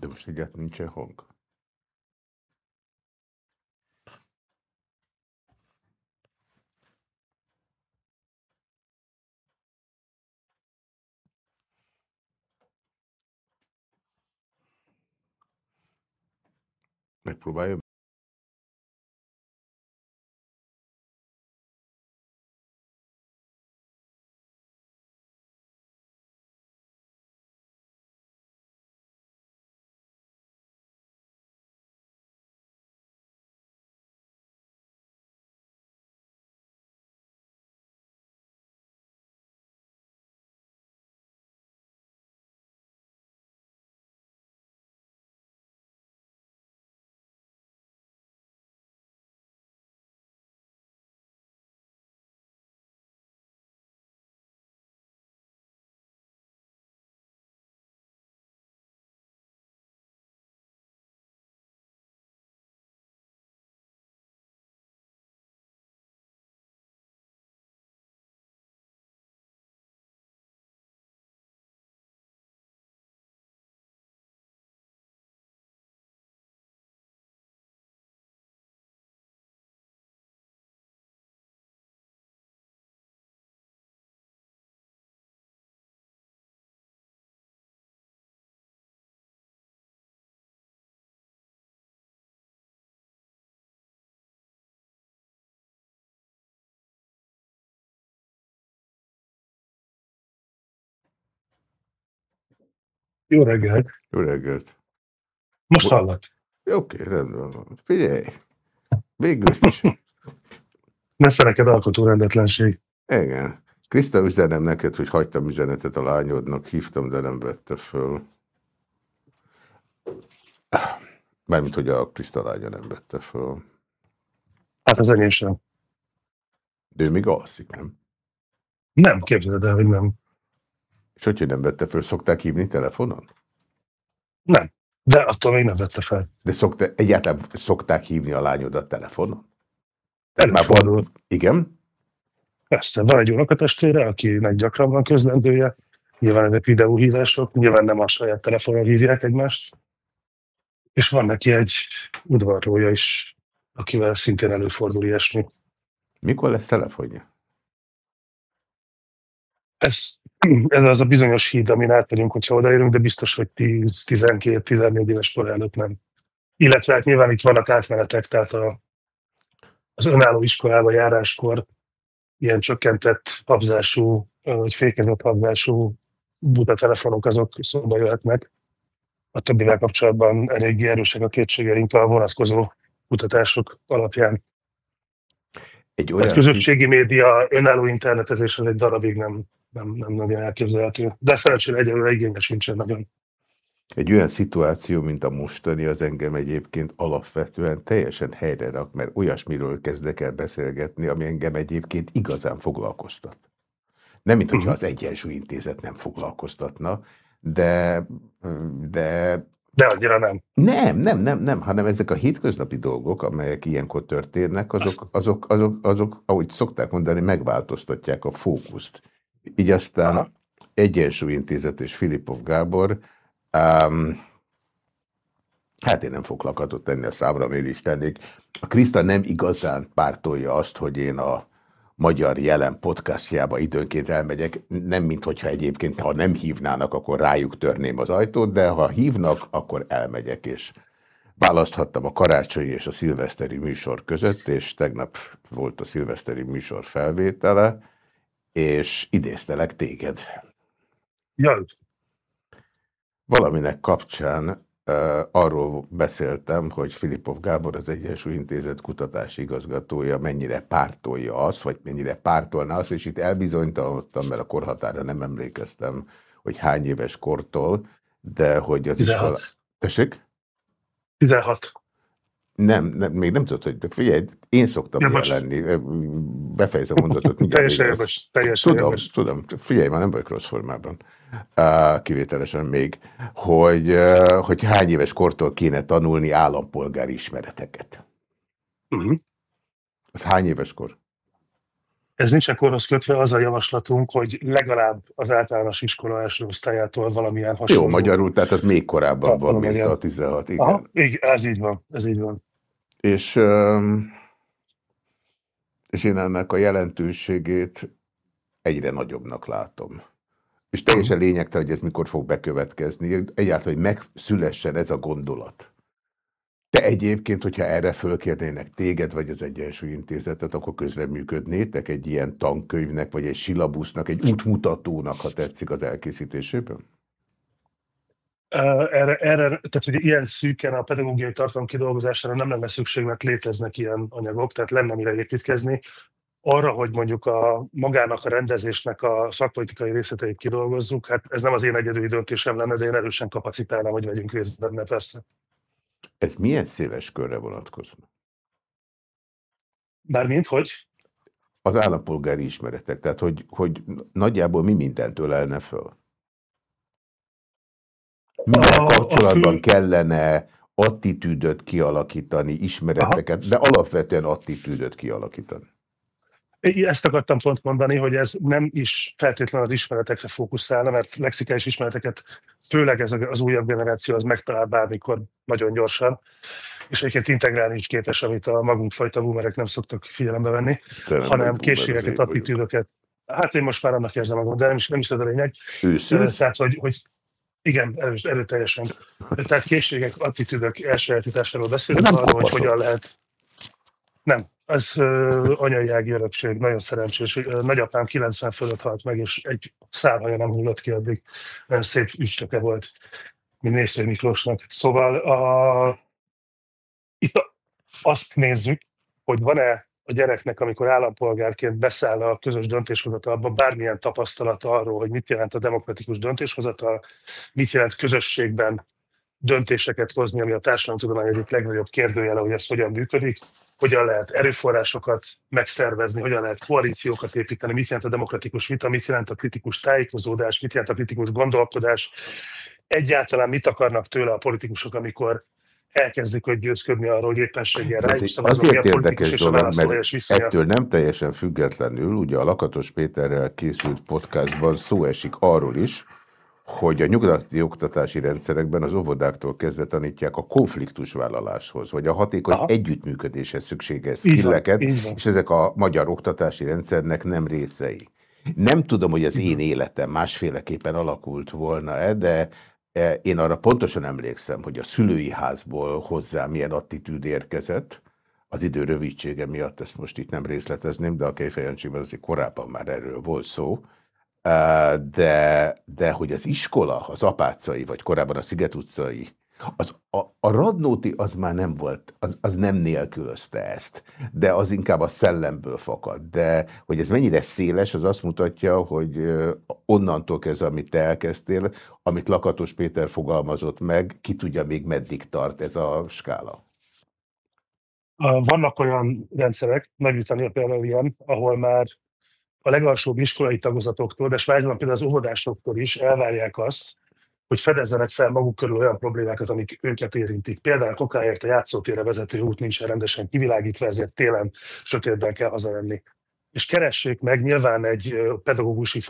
De most egyáltalán nincsen hang. Megpróbálja. Jó reggelt! Jó reggelt! Most hallak. Oké, okay, rendben van. Figyelj! Végül is. Messze neked alkotó rendetlenség. Igen. Kriszta üzenem neked, hogy hagytam üzenetet a lányodnak, hívtam, de nem vette föl. Mármint, hogy a Kriszta lánya nem vette föl. Hát az enyém sem. De ő még alszik, nem? Nem, képzeld el, hogy nem. És hogyha nem vette föl, szokták hívni telefonon? Nem, de attól még nem vette fel. De szokta, egyáltalán szokták hívni a lányodat telefonon? Előfordul. van, igen? Persze, van egy unokatestvére, akinek gyakran van közlendője, nyilván ezek videóhívások, nyilván nem a saját telefonon hívják egymást, és van neki egy udvarlója is, akivel szintén előfordul ilyesmi. Mikor lesz telefonja? Ez, ez az a bizonyos híd, amin átmegyünk, hogyha odaérünk, de biztos, hogy 10-12-14 éves kor előtt nem. Illetve hát nyilván itt vannak átmenetek, tehát a, az önálló iskolába járáskor ilyen csökkentett habzású, vagy fékezett habzású buta telefonok azok szóba jöhetnek. A többivel kapcsolatban eléggé erősek a kétségeink a vonatkozó kutatások alapján. Egy olyan a közösségi média, önálló internetezés az egy darabig nem, nem, nem nagyon elképzelhető. De szerencsére egyelőre igénye sincsen nagyon. Egy olyan szituáció, mint a mostani, az engem egyébként alapvetően teljesen helyre rak, mert olyasmiről kezdek el beszélgetni, ami engem egyébként igazán foglalkoztat. Nem, mint hogyha mhm. az Egyensúly Intézet nem foglalkoztatna, de, de de annyira nem. Nem, nem, nem, nem, hanem ezek a hétköznapi dolgok, amelyek ilyenkor történnek, azok, azok, azok, azok ahogy szokták mondani, megváltoztatják a fókuszt. Így aztán Aha. Egyensúlyintézet és Filipov Gábor, um, hát én nem fogok lakatot tenni a számra, miért is tennék. A Kriszta nem igazán pártolja azt, hogy én a Magyar Jelen podcastjába időnként elmegyek, nem mint hogyha egyébként, ha nem hívnának, akkor rájuk törném az ajtót, de ha hívnak, akkor elmegyek, és választhattam a karácsonyi és a szilveszteri műsor között, és tegnap volt a szilveszteri műsor felvétele, és idéztelek téged. Jaj. Valaminek kapcsán arról beszéltem, hogy Filipov Gábor az Egyensúly Intézet kutatási igazgatója mennyire pártolja azt, vagy mennyire pártolná azt, és itt elbizonytalanodtam, mert a korhatára nem emlékeztem, hogy hány éves kortól, de hogy az 16. iskola... Tessék? 16. Nem, nem, még nem tudod, hogy figyelj, én szoktam ja, ilyen lenni. Befejezem a mondatot. teljesen jogos, teljesen Tudom, jogos. tudom. Figyelj, már nem vagyok rossz formában. Uh, kivételesen még. Hogy, uh, hogy hány éves kortól kéne tanulni állampolgári ismereteket. Uh mhm. -huh. Az hány éves kor? Ez nincsen korhoz kötve, az a javaslatunk, hogy legalább az általános iskola első osztályától valamilyen hasonló. Jó, magyarul, tehát az még korábban van, mint a 16, igen. Aha, igen, ez így van, ez így van. És, és én ennek a jelentőségét egyre nagyobbnak látom. És teljesen lényegtelen, hogy ez mikor fog bekövetkezni. Egyáltalán, hogy megszülessen ez a gondolat. Te egyébként, hogyha erre fölkérnének téged, vagy az Egyensúly Intézetet, akkor közreműködnétek egy ilyen tankönyvnek, vagy egy silabusznak, egy útmutatónak, ha tetszik az elkészítésében? Erre, erre, tehát hogy ilyen szűken a pedagógiai tartalom kidolgozására nem lenne szükség, mert léteznek ilyen anyagok, tehát lenne mire építkezni. Arra, hogy mondjuk a magának a rendezésnek a szakpolitikai részleteit kidolgozzuk, hát ez nem az én egyedüli döntésem lenne, de én erősen kapacitálnám, hogy vegyünk részt benne persze. Ez milyen széles körre vonatkozna? Bármint, hogy? Az állampolgári ismeretek, tehát hogy, hogy nagyjából mi mindent ölelne föl? Milyen kapcsolatban kellene attitűdöt kialakítani, ismereteket, Aha. de alapvetően attitűdöt kialakítani? Ezt akartam pont mondani, hogy ez nem is feltétlenül az ismeretekre fókuszálna, mert lexikális ismereteket, főleg ez az újabb generáció, az megtalál bármikor nagyon gyorsan, és egyébként integrálni is képes, amit a magunk fajta boomerek nem szoktak figyelembe venni, Tőlem hanem készségeket, attitűdöket. Hát én most már annak érzem magam, de nem is, nem is az a lényeg. Őszűz? Tehát, hogy, hogy igen, erős, erőteljesen. Tehát készségek, attitűdök elsajátításáról beszélünk, arról, hogy hogyan lehet. Nem, ez uh, anyai ági örökség, nagyon szerencsés. Nagyapám 90 fölött halt meg, és egy szálhaja nem hullott ki addig. Nagyon szép üstöke volt, mint Néző Miklósnak. Szóval a, itt azt nézzük, hogy van-e a gyereknek, amikor állampolgárként beszáll a közös döntéshozatalba, bármilyen tapasztalata arról, hogy mit jelent a demokratikus döntéshozatal, mit jelent közösségben döntéseket hozni, ami a társadalomtudomány egyik legnagyobb kérdőjele, hogy ez hogyan működik, hogyan lehet erőforrásokat megszervezni, hogyan lehet koalíciókat építeni, mit jelent a demokratikus vita, mit jelent a kritikus tájékozódás, mit jelent a kritikus gondolkodás, egyáltalán mit akarnak tőle a politikusok, amikor elkezdik hogy győzködni arról, hogy éppenséggel rá is Azért érdekes dolog, mert ettől nem teljesen függetlenül, ugye a Lakatos Péterrel készült podcastban szó esik arról is, hogy a nyugati oktatási rendszerekben az óvodáktól kezdve tanítják a konfliktusvállaláshoz, vagy a hatékony Aha. együttműködéshez szükséges skilleket, és ezek a magyar oktatási rendszernek nem részei. Nem tudom, hogy az én életem másféleképpen alakult volna-e, de én arra pontosan emlékszem, hogy a szülői házból hozzá milyen attitűd érkezett, az idő rövidsége miatt ezt most itt nem részletezném, de a Kejfejancsiban azért korábban már erről volt szó, de, de hogy az iskola, az apácai, vagy korábban a Sziget utcai, az, a, a Radnóti az már nem volt, az, az nem nélkülözte ezt, de az inkább a szellemből fakad. De hogy ez mennyire széles, az azt mutatja, hogy onnantól kezdve, amit te elkezdtél, amit Lakatos Péter fogalmazott meg, ki tudja még meddig tart ez a skála. Vannak olyan rendszerek, Nagy-Britannia például ilyen, ahol már a legalsóbb iskolai tagozatoktól, de Svájcban például az óvodásoktól is elvárják azt, hogy fedezzenek fel maguk körül olyan problémákat, amik őket érintik. Például kokáért a játszótérre vezető út nincs rendesen kivilágítva, ezért télen sötétben kell hazamenni. És keressék meg nyilván egy pedagógusi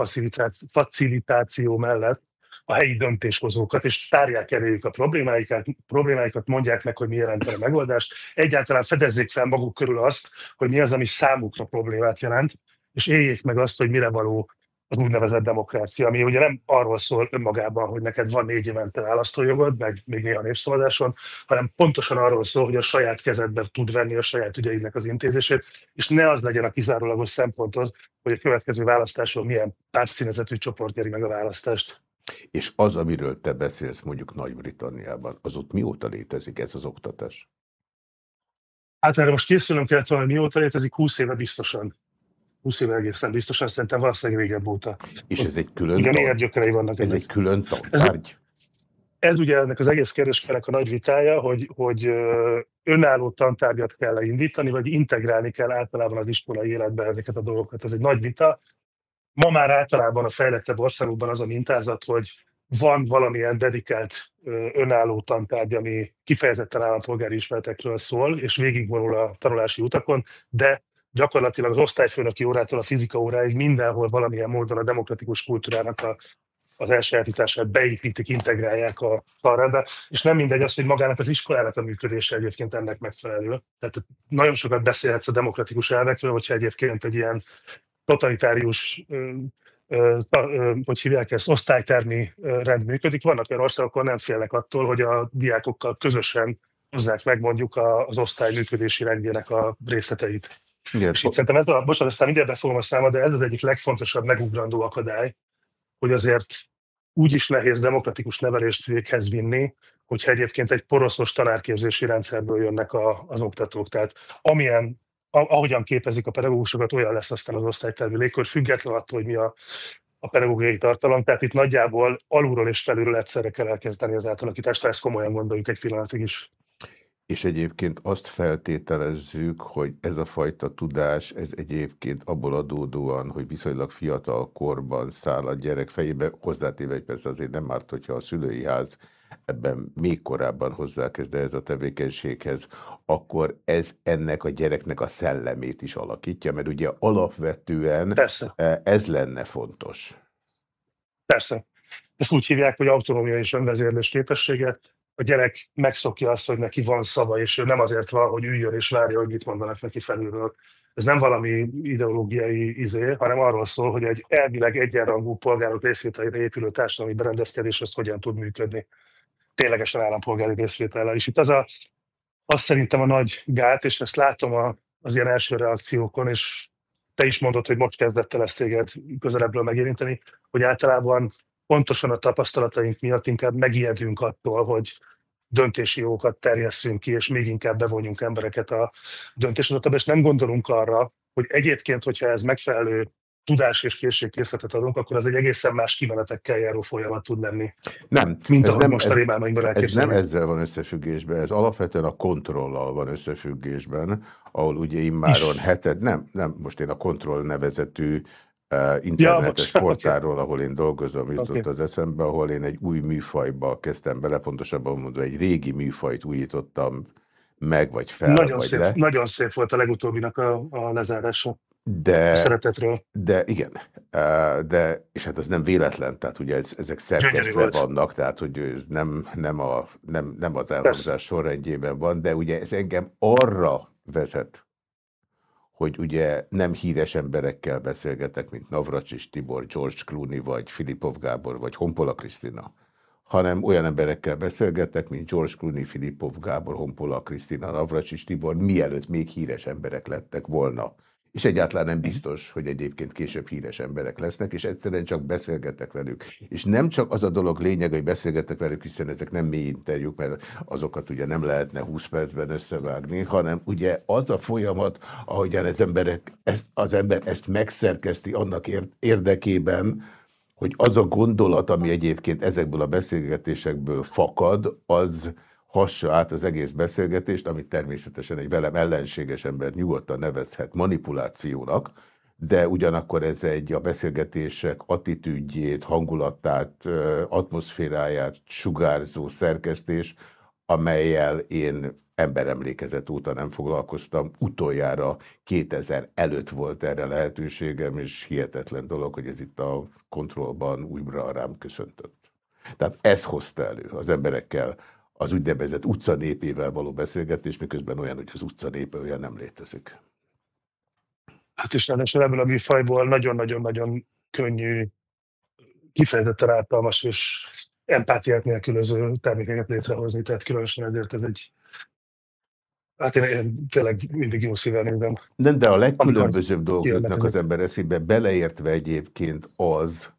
facilitáció mellett a helyi döntéshozókat, és tárják eléjük a problémáikat, problémáikat, mondják meg, hogy mi jelent a megoldást. Egyáltalán fedezzék fel maguk körül azt, hogy mi az, ami számukra problémát jelent, és éljék meg azt, hogy mire való az úgynevezett demokrácia, ami ugye nem arról szól önmagában, hogy neked van négy évente választójogod, meg még néha népszavazáson, hanem pontosan arról szól, hogy a saját kezedbe tud venni a saját ügyeidnek az intézését, és ne az legyen a kizárólagos szempont az, hogy a következő választáson milyen pártszínezetű csoport nyeri meg a választást. És az, amiről te beszélsz mondjuk Nagy-Britanniában, az ott mióta létezik ez az oktatás? Hát erre most készülnöm kellett volna, mióta létezik, 20 éve biztosan. 20 éve egészen biztosan, szerintem valószínűleg régebb óta. És ez egy külön Igen, ilyen gyökerei vannak. Ez egy külön tantárgy? Ez, ez ugye ennek az egész kérdéskének a nagy vitája, hogy, hogy önálló tantárgyat kell indítani, vagy integrálni kell általában az iskolai életbe ezeket a dolgokat. Ez egy nagy vita. Ma már általában a fejlettebb országokban az a mintázat, hogy van valamilyen dedikált önálló tantárgy, ami kifejezetten állampolgári ismeretekről szól, és végigvonul a tanulási utakon, de gyakorlatilag az osztályfőnöki órától a fizika óráig mindenhol valamilyen módon a demokratikus kultúrának a, az elsajátítását beépítik, integrálják a karrendbe, és nem mindegy az, hogy magának az iskolának a működése egyébként ennek megfelelő. Tehát nagyon sokat beszélhetsz a demokratikus elvekről, hogyha egyébként egy ilyen totalitárius hogy hívják ezt, osztálytermi rend működik. Vannak olyan országok, ahol nem félnek attól, hogy a diákokkal közösen hozzák meg mondjuk az osztály működési rendjének a részleteit. Igen. És itt szerintem ez a, most aztán mindjárt befogom a számot, de ez az egyik legfontosabb megugrandó akadály, hogy azért úgy is nehéz demokratikus nevelést véghez vinni, hogyha egyébként egy poroszos tanárképzési rendszerből jönnek a, az oktatók. Tehát amilyen ahogyan képezik a pedagógusokat, olyan lesz aztán az osztálytermi légkör, független attól, hogy mi a, a pedagógiai tartalom. Tehát itt nagyjából alulról és felülről egyszerre kell elkezdeni az átalakítást, ha ezt komolyan gondoljuk egy pillanatig is. És egyébként azt feltételezzük, hogy ez a fajta tudás, ez egyébként abból adódóan, hogy viszonylag fiatal korban száll a gyerek fejébe, hozzátéve, hogy persze azért nem árt, hogyha a szülői ház ebben még korábban hozzákezd ez a tevékenységhez, akkor ez ennek a gyereknek a szellemét is alakítja, mert ugye alapvetően Persze. E, ez lenne fontos. Persze. Ezt úgy hívják, hogy autonómia és önvezérlés képessége. A gyerek megszokja azt, hogy neki van szava, és ő nem azért van, hogy üljön és várja, hogy mit mondanak neki felülről. Ez nem valami ideológiai izé, hanem arról szól, hogy egy elvileg egyenrangú polgárok részvételére épülő társadalmi berendezkedés az hogyan tud működni ténylegesen állampolgári részvétellel. És itt az, a, az szerintem a nagy gát, és ezt látom a, az ilyen első reakciókon, és te is mondod, hogy most kezdett el ezt téged közelebbről megérinteni, hogy általában pontosan a tapasztalataink miatt inkább megijedünk attól, hogy döntési jogokat terjesszünk ki, és még inkább bevonjunk embereket a döntéshozatalba, és nem gondolunk arra, hogy egyébként, hogyha ez megfelelő tudás és készségkészletet adunk, akkor az egy egészen más kimenetekkel járó folyamat tud lenni. Nem. Mint ez nem, most ez, a Ez nem ezzel van összefüggésben, ez alapvetően a kontrollal van összefüggésben, ahol ugye immáron heted, nem, nem, most én a kontroll nevezetű internetes ja, portáról, ahol én dolgozom, jutott okay. az eszembe, ahol én egy új műfajba kezdtem bele, pontosabban mondva egy régi műfajt újítottam meg, vagy fel, nagyon vagy szép, le. Nagyon szép volt a legutóbbinak a, a lezárása. De, a szeretetről. De igen, de, és hát az nem véletlen, tehát ugye ez, ezek szerkesztve vannak, tehát hogy ez nem, nem, a, nem, nem az elhangzás sorrendjében van, de ugye ez engem arra vezet, hogy ugye nem híres emberekkel beszélgetek, mint Navracsis Tibor, George Clooney, vagy Filipov Gábor, vagy Honpola Krisztina, hanem olyan emberekkel beszélgetek, mint George Clooney, Filipov Gábor, Honpola Krisztina, Navracsis Tibor, mielőtt még híres emberek lettek volna és egyáltalán nem biztos, hogy egyébként később híres emberek lesznek, és egyszerűen csak beszélgetek velük. És nem csak az a dolog lényeg, hogy beszélgetek velük, hiszen ezek nem mély interjúk, mert azokat ugye nem lehetne 20 percben összevágni, hanem ugye az a folyamat, ahogyan az, emberek, ezt, az ember ezt megszerkeszti annak érdekében, hogy az a gondolat, ami egyébként ezekből a beszélgetésekből fakad, az hassa át az egész beszélgetést, amit természetesen egy velem ellenséges ember nyugodtan nevezhet manipulációnak, de ugyanakkor ez egy a beszélgetések attitűdjét, hangulatát, atmoszféráját sugárzó szerkesztés, amelyel én emberemlékezet óta nem foglalkoztam. Utoljára 2000 előtt volt erre lehetőségem, és hihetetlen dolog, hogy ez itt a kontrollban újra rám köszöntött. Tehát ez hozta elő az emberekkel az úgynevezett utca népével való beszélgetés, miközben olyan, hogy az utca népe olyan nem létezik. Hát és ráadásul ebből a műfajból nagyon-nagyon-nagyon könnyű, kifejezetten ártalmas és empátiát nélkülöző termékeket létrehozni, tehát különösen ezért ez egy Hát én, én tényleg mindig jó szívvel nézem. Nem, de a legkülönbözőbb dolgok jutnak az ember eszébe, beleértve egyébként az,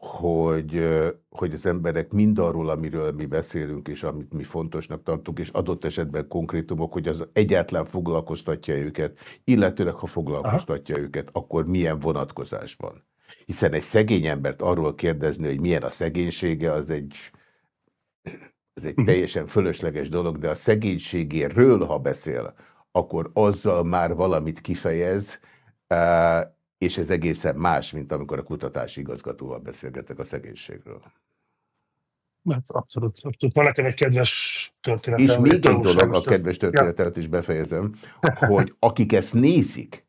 hogy, hogy az emberek mindarról, amiről mi beszélünk, és amit mi fontosnak tartunk, és adott esetben konkrétumok, hogy az egyáltalán foglalkoztatja őket, illetőleg ha foglalkoztatja Aha. őket, akkor milyen vonatkozásban. Hiszen egy szegény embert arról kérdezni, hogy milyen a szegénysége, az egy, az egy mhm. teljesen fölösleges dolog, de a szegénységéről, ha beszél, akkor azzal már valamit kifejez, és ez egészen más, mint amikor a kutatási igazgatóval beszélgetek a szegénységről. Hát abszolút, abszolút. Van nekem egy kedves történet. És még egy dolog, a kedves történetet is befejezem, hogy akik ezt nézik,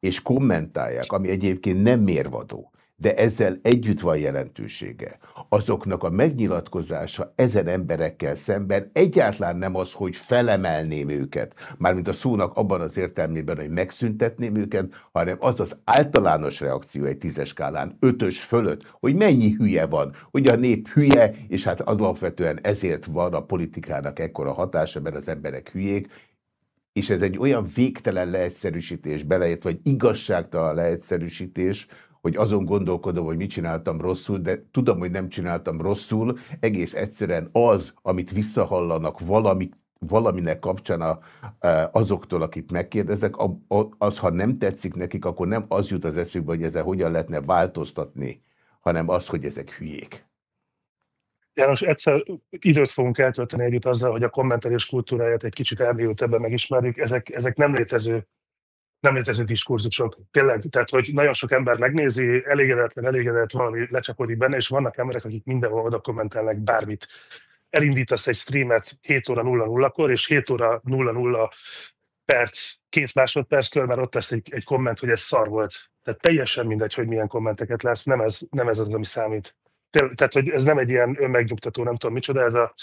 és kommentálják, ami egyébként nem mérvadó, de ezzel együtt van jelentősége. Azoknak a megnyilatkozása ezen emberekkel szemben egyáltalán nem az, hogy felemelném őket, mármint a szónak abban az értelmében, hogy megszüntetném őket, hanem az az általános reakció egy tízes skálán, ötös fölött, hogy mennyi hülye van, hogy a nép hülye, és hát alapvetően ezért van a politikának ekkora hatása, mert az emberek hülyék, és ez egy olyan végtelen leegyszerűsítés beleért, vagy igazságtalan leegyszerűsítés, hogy azon gondolkodom, hogy mit csináltam rosszul, de tudom, hogy nem csináltam rosszul, egész egyszerűen az, amit visszahallanak valami, valaminek kapcsán a, azoktól, akit megkérdezek, az, ha nem tetszik nekik, akkor nem az jut az eszükbe, hogy ezzel hogyan lehetne változtatni, hanem az, hogy ezek hülyék. János, egyszer időt fogunk eltölteni együtt azzal, hogy a kommentelés kultúráját egy kicsit elmélyültebben megismerjük. Ezek, ezek nem létező nem létező diskurzusok. Tényleg, tehát, hogy nagyon sok ember megnézi, elégedetlen, elégedett, valami lecsapodik benne, és vannak emberek, akik mindenhol oda kommentelnek bármit. Elindítasz egy streamet 7 óra 00-kor, és 7 óra 00 perc, két másodperckor már ott lesz egy, egy komment, hogy ez szar volt. Tehát teljesen mindegy, hogy milyen kommenteket lesz, nem ez, nem ez az, ami számít. Tehát, hogy ez nem egy ilyen önmegnyugtató, nem tudom micsoda, ez a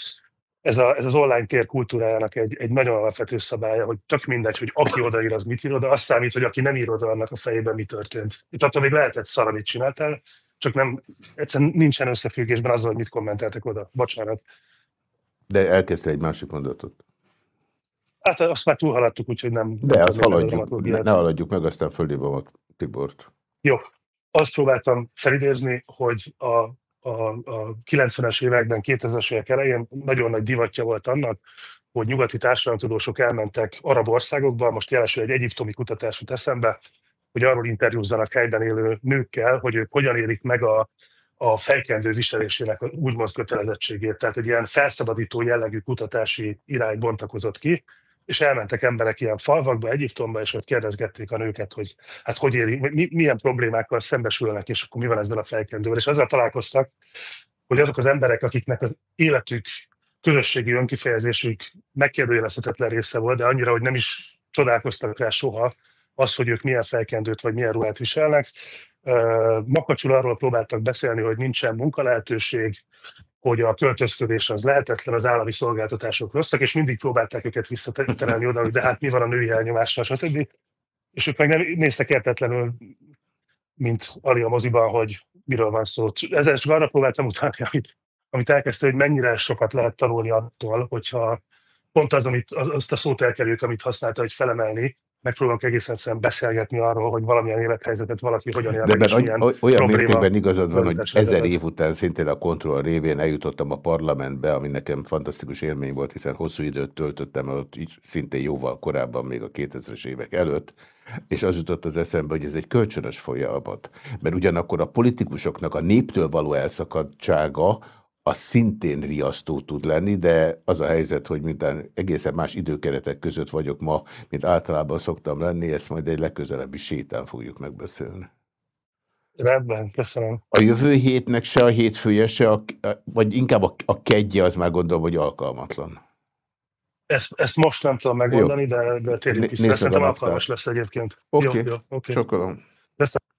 ez, a, ez az online tér kultúrájának egy, egy nagyon alapvető szabálya, hogy csak mindegy, hogy aki odaír, az mit ír oda, azt számít, hogy aki nem ír oda, annak a fejében mi történt. Itt attól még lehetett szar, amit csináltál, csak nem, egyszerűen nincsen összefüggésben azzal, hogy mit kommenteltek oda. Bocsánat. De elkezdte egy másik mondatot. Hát azt már túlhaladtuk, úgyhogy nem... De azt haladjuk, ne, ne haladjuk meg, aztán fölhívom a Tibort. Jó. Azt próbáltam felidézni, hogy a a, a 90-es években, 2000-es évek elején nagyon nagy divatja volt annak, hogy nyugati társadalomtudósok elmentek arab országokba, most jelesül egy egyiptomi kutatás jut eszembe, hogy arról interjúzzanak helyben élő nőkkel, hogy ők hogyan érik meg a, a fejkendő viselésének úgymond kötelezettségét. Tehát egy ilyen felszabadító jellegű kutatási irány bontakozott ki, és elmentek emberek ilyen falvakba, Egyiptomba, és ott kérdezgették a nőket, hogy hát hogy éri, mi, milyen problémákkal szembesülnek, és akkor mi van ezzel a fejkendővel. És azzal találkoztak, hogy azok az emberek, akiknek az életük, közösségi önkifejezésük megkérdőjelezhetetlen része volt, de annyira, hogy nem is csodálkoztak rá soha, az, hogy ők milyen fejkendőt vagy milyen ruhát viselnek. Makacsul arról próbáltak beszélni, hogy nincsen munkalehetőség, hogy a költözködés az lehetetlen, az állami szolgáltatások rosszak, és mindig próbálták őket visszaterelni oda, hogy de hát mi van a női elnyomással, stb. És ők meg nem néztek értetlenül, mint Ali a moziban, hogy miről van szó. Ezzel csak arra próbáltam utáni, amit, amit elkezdte, hogy mennyire sokat lehet tanulni attól, hogyha pont az, amit, azt a szót elkerüljük, amit használta, hogy felemelni, megpróbálok egészen egyszerűen beszélgetni arról, hogy valamilyen élethelyzetet valaki hogyan él De mert olyan, olyan mértékben igazad van, hogy ezer év után szintén a kontroll révén eljutottam a parlamentbe, ami nekem fantasztikus élmény volt, hiszen hosszú időt töltöttem ott így szintén jóval korábban, még a 2000-es évek előtt, és az jutott az eszembe, hogy ez egy kölcsönös folyamat. Mert ugyanakkor a politikusoknak a néptől való elszakadtsága, az szintén riasztó tud lenni, de az a helyzet, hogy mintán egészen más időkeretek között vagyok ma, mint általában szoktam lenni, ezt majd egy legközelebbi sétán fogjuk megbeszélni. Rendben, köszönöm. A jövő hétnek se a hétfője, se a, vagy inkább a, a kedje, az már gondolom, hogy alkalmatlan. Ezt, ezt most nem tudom megmondani, de, de térjünk is. Szerintem alkalmas lesz egyébként. Oké, okay. okay. Köszönöm.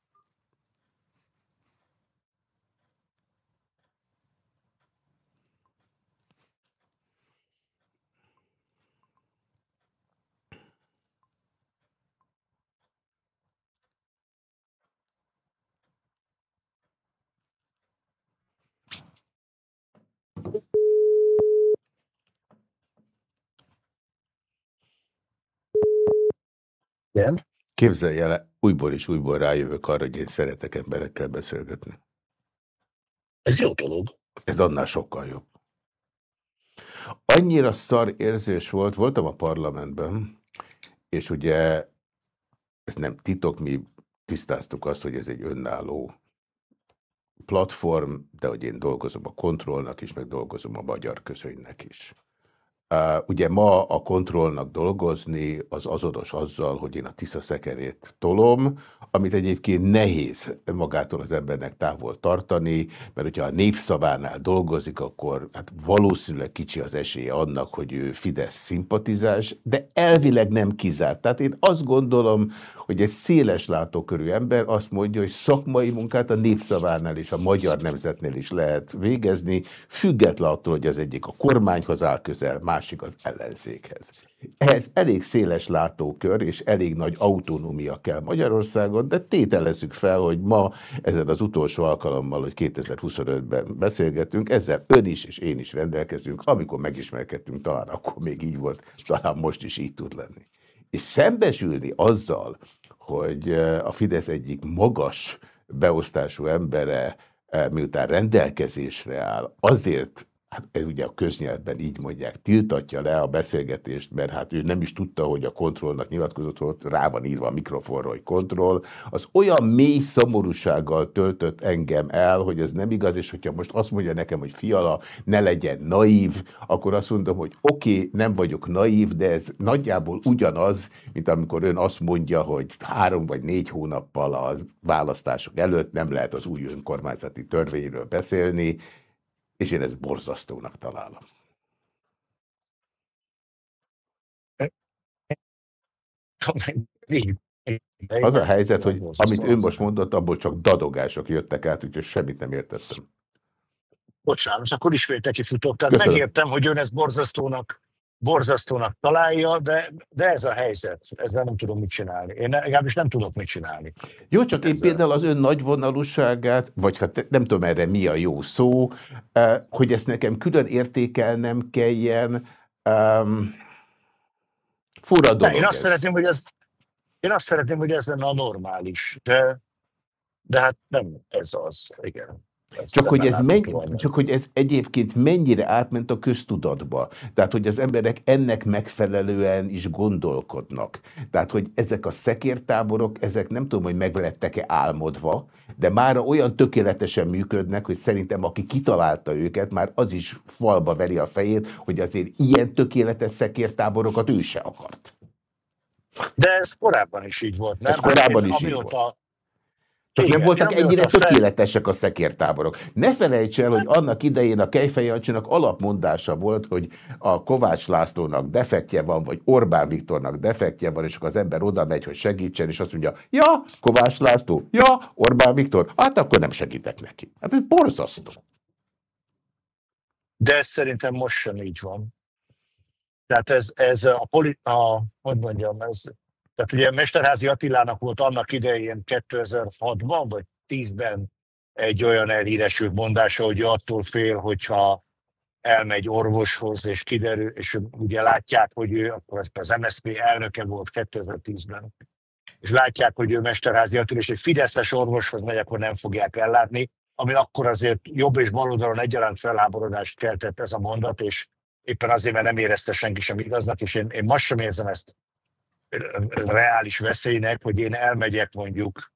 Igen. Képzelj el, újból és újból rájövök arra, hogy én szeretek emberekkel beszélgetni. Ez jó dolog. Ez annál sokkal jobb. Annyira szar érzés volt, voltam a parlamentben, és ugye ez nem titok, mi tisztáztuk azt, hogy ez egy önálló platform, de hogy én dolgozom a kontrollnak is, meg dolgozom a magyar közönynek is. Ugye ma a kontrollnak dolgozni az azonos azzal, hogy én a Tisza szekerét tolom, amit egyébként nehéz magától az embernek távol tartani, mert hogyha a népszavánál dolgozik, akkor hát valószínűleg kicsi az esélye annak, hogy ő Fidesz szimpatizás, de elvileg nem kizárt. Tehát én azt gondolom, hogy egy széles látókörű ember azt mondja, hogy szakmai munkát a népszavánál és a magyar nemzetnél is lehet végezni, független attól, hogy az egyik a kormányhoz áll közel, másik az ellenzékhez. Ehhez elég széles látókör és elég nagy autonómia kell Magyarországon, de tételezzük fel, hogy ma ezen az utolsó alkalommal, hogy 2025-ben beszélgetünk, ezzel ön is és én is rendelkezünk, amikor megismerkedtünk, talán akkor még így volt, talán most is így tud lenni. És szembesülni azzal, hogy a Fidesz egyik magas beosztású embere miután rendelkezésre áll, azért hát ugye a köznyelvben így mondják, tiltatja le a beszélgetést, mert hát ő nem is tudta, hogy a kontrollnak nyilatkozott, hogy rá van írva a mikrofonra, hogy kontroll, az olyan mély szomorúsággal töltött engem el, hogy ez nem igaz, és hogyha most azt mondja nekem, hogy fiala, ne legyen naív, akkor azt mondom, hogy oké, okay, nem vagyok naív, de ez nagyjából ugyanaz, mint amikor ön azt mondja, hogy három vagy négy hónappal a választások előtt nem lehet az új önkormányzati törvényről beszélni, és én ezt borzasztónak találom. Az a helyzet, hogy amit ön most mondott, abból csak dadogások jöttek át, úgyhogy semmit nem értettem. Bocsánat, akkor ismét. Tehát Köszönöm. megértem, hogy ön ezt borzasztónak borzasztónak találja, de, de ez a helyzet, ezzel nem tudom mit csinálni. Én legalábbis nem tudok mit csinálni. Jó, csak ezzel. én például az ön nagyvonalúságát, vagy hát nem tudom erre mi a jó szó, eh, hogy ezt nekem külön értékelnem kelljen, um, fura dolog én azt ez. szeretném, hogy ez, én azt szeretném, hogy ez lenne a normális, de, de hát nem ez az, igen. Csak hogy, ez menny, csak hogy ez egyébként mennyire átment a köztudatba. Tehát, hogy az emberek ennek megfelelően is gondolkodnak. Tehát, hogy ezek a szekértáborok, ezek nem tudom, hogy meglettek-e álmodva, de már olyan tökéletesen működnek, hogy szerintem aki kitalálta őket, már az is falba veri a fejét, hogy azért ilyen tökéletes szekértáborokat ő se akart. De ez korábban is így volt, nem? Ez korábban is így volt. Csak Igen, nem voltak ennyire tökéletesek a szekértáborok. Ne felejts el, hogy annak idején a Kejfej Jancsinak alapmondása volt, hogy a Kovács Lászlónak defektje van, vagy Orbán Viktornak defektje van, és akkor az ember oda megy, hogy segítsen, és azt mondja, ja, Kovács László, ja, Orbán Viktor, hát akkor nem segítek neki. Hát ez borzasztó. De ez szerintem most sem így van. Tehát ez, ez a, poli, a, hogy mondjam, ez tehát ugye Mesterházi Attilának volt annak idején 2006-ban vagy 10-ben egy olyan elhíresült mondása, hogy attól fél, hogyha elmegy orvoshoz, és kiderül, és ugye látják, hogy ő, akkor az MSZP elnöke volt 2010-ben, és látják, hogy ő Mesterházi Attila, és egy Fideszes orvoshoz megy, akkor nem fogják ellátni, ami akkor azért jobb és baloldalon egyaránt felháborodást keltett ez a mondat, és éppen azért, mert nem érezte senki sem igaznak, és én, én most sem érzem ezt reális veszélynek, hogy én elmegyek mondjuk,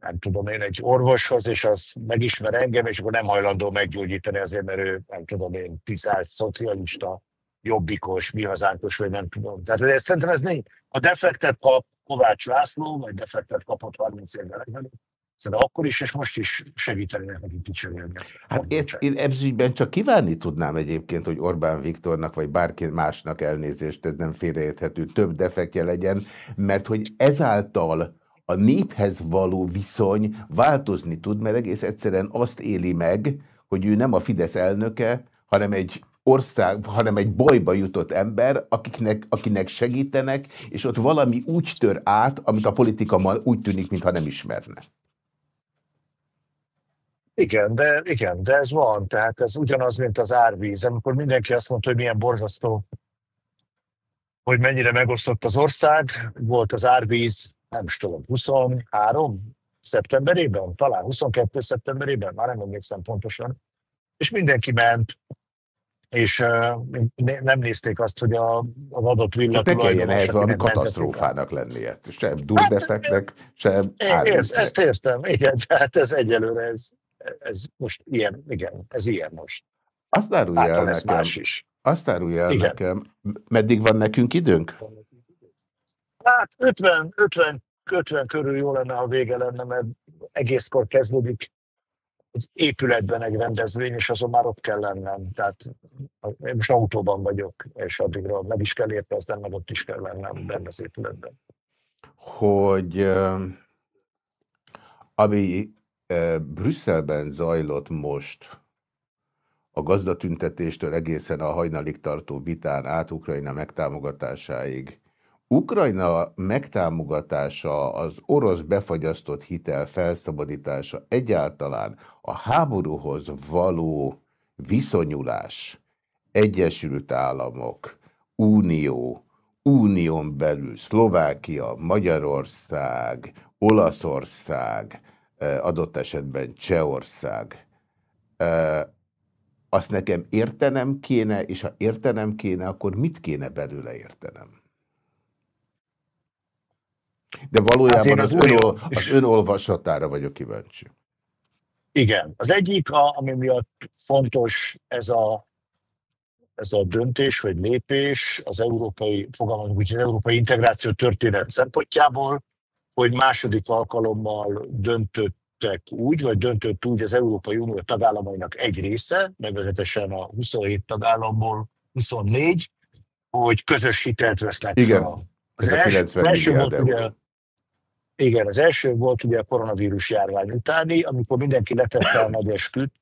nem tudom én, egy orvoshoz, és az megismer engem, és akkor nem hajlandó meggyógyítani azért, mert ő, nem tudom én, tisztelt szocialista, jobbikos, mi hazánkos, vagy nem tudom. Tehát ez, szerintem ez nincs. A defektet kap Kovács László, vagy defektet kapott 30 évvel ezelőtt, Szerintem akkor is, és most is segíteni neki kicserélni. Hát én, én ebben csak kívánni tudnám egyébként, hogy Orbán Viktornak, vagy bárki másnak elnézést, ez nem félreérthető, több defektje legyen, mert hogy ezáltal a néphez való viszony változni tud, mert egész egyszerűen azt éli meg, hogy ő nem a Fidesz elnöke, hanem egy ország, hanem egy bajba jutott ember, akiknek, akinek segítenek, és ott valami úgy tör át, amit a politika úgy tűnik, mintha nem ismerne. Igen, de, igen, de ez van, tehát ez ugyanaz, mint az árvíz. Amikor mindenki azt mondta, hogy milyen borzasztó, hogy mennyire megosztott az ország, volt az árvíz, nem is tudom, 23 szeptemberében, talán 22 szeptemberében, már nem emlékszem pontosan, és mindenki ment, és uh, nem nézték azt, hogy a, az adott villa ne kelljen ehhez valami katasztrófának lennie, sem durdefeknek, sem árvíznek. Ezt értem, igen, tehát ez egyelőre ez ez most ilyen, igen, ez ilyen most. Azt árulja el nekem, is. Azt árulja el Igen. nekem, meddig van nekünk időnk? Hát 50, 50, 50 körül jó lenne, ha vége lenne, mert egészkor kezdődik egy épületben egy rendezvény, és azon már ott kell lennem. Tehát én most autóban vagyok, és addigra meg is kell érkeznem, meg ott is kell lennem benne az épületben. Hogy ami Brüsszelben zajlott most, a gazdatüntetéstől egészen a hajnalig tartó vitán át Ukrajna megtámogatásáig. Ukrajna megtámogatása, az orosz befagyasztott hitel felszabadítása egyáltalán a háborúhoz való viszonyulás, Egyesült Államok, Unió, Unión belül Szlovákia, Magyarország, Olaszország, adott esetben Csehország, eh, azt nekem értenem kéne, és ha értenem kéne, akkor mit kéne belőle értenem? De valójában hát az, az, önol, az önolvasatára vagyok kíváncsi. Igen. Az egyik, ami miatt fontos ez a, ez a döntés vagy lépés az európai, fogalmazunk úgy, az európai integráció történet szempontjából, hogy második alkalommal döntött döntöttek úgy, vagy döntött úgy az Európai Unió tagállamainak egy része, nevezetesen a 27 tagállamból 24, hogy közös hitelt vesznek Igen, fel. Az, első, az első volt ugye, igen, az első volt ugye a koronavírus járvány utáni, amikor mindenki letette a nagy esküt,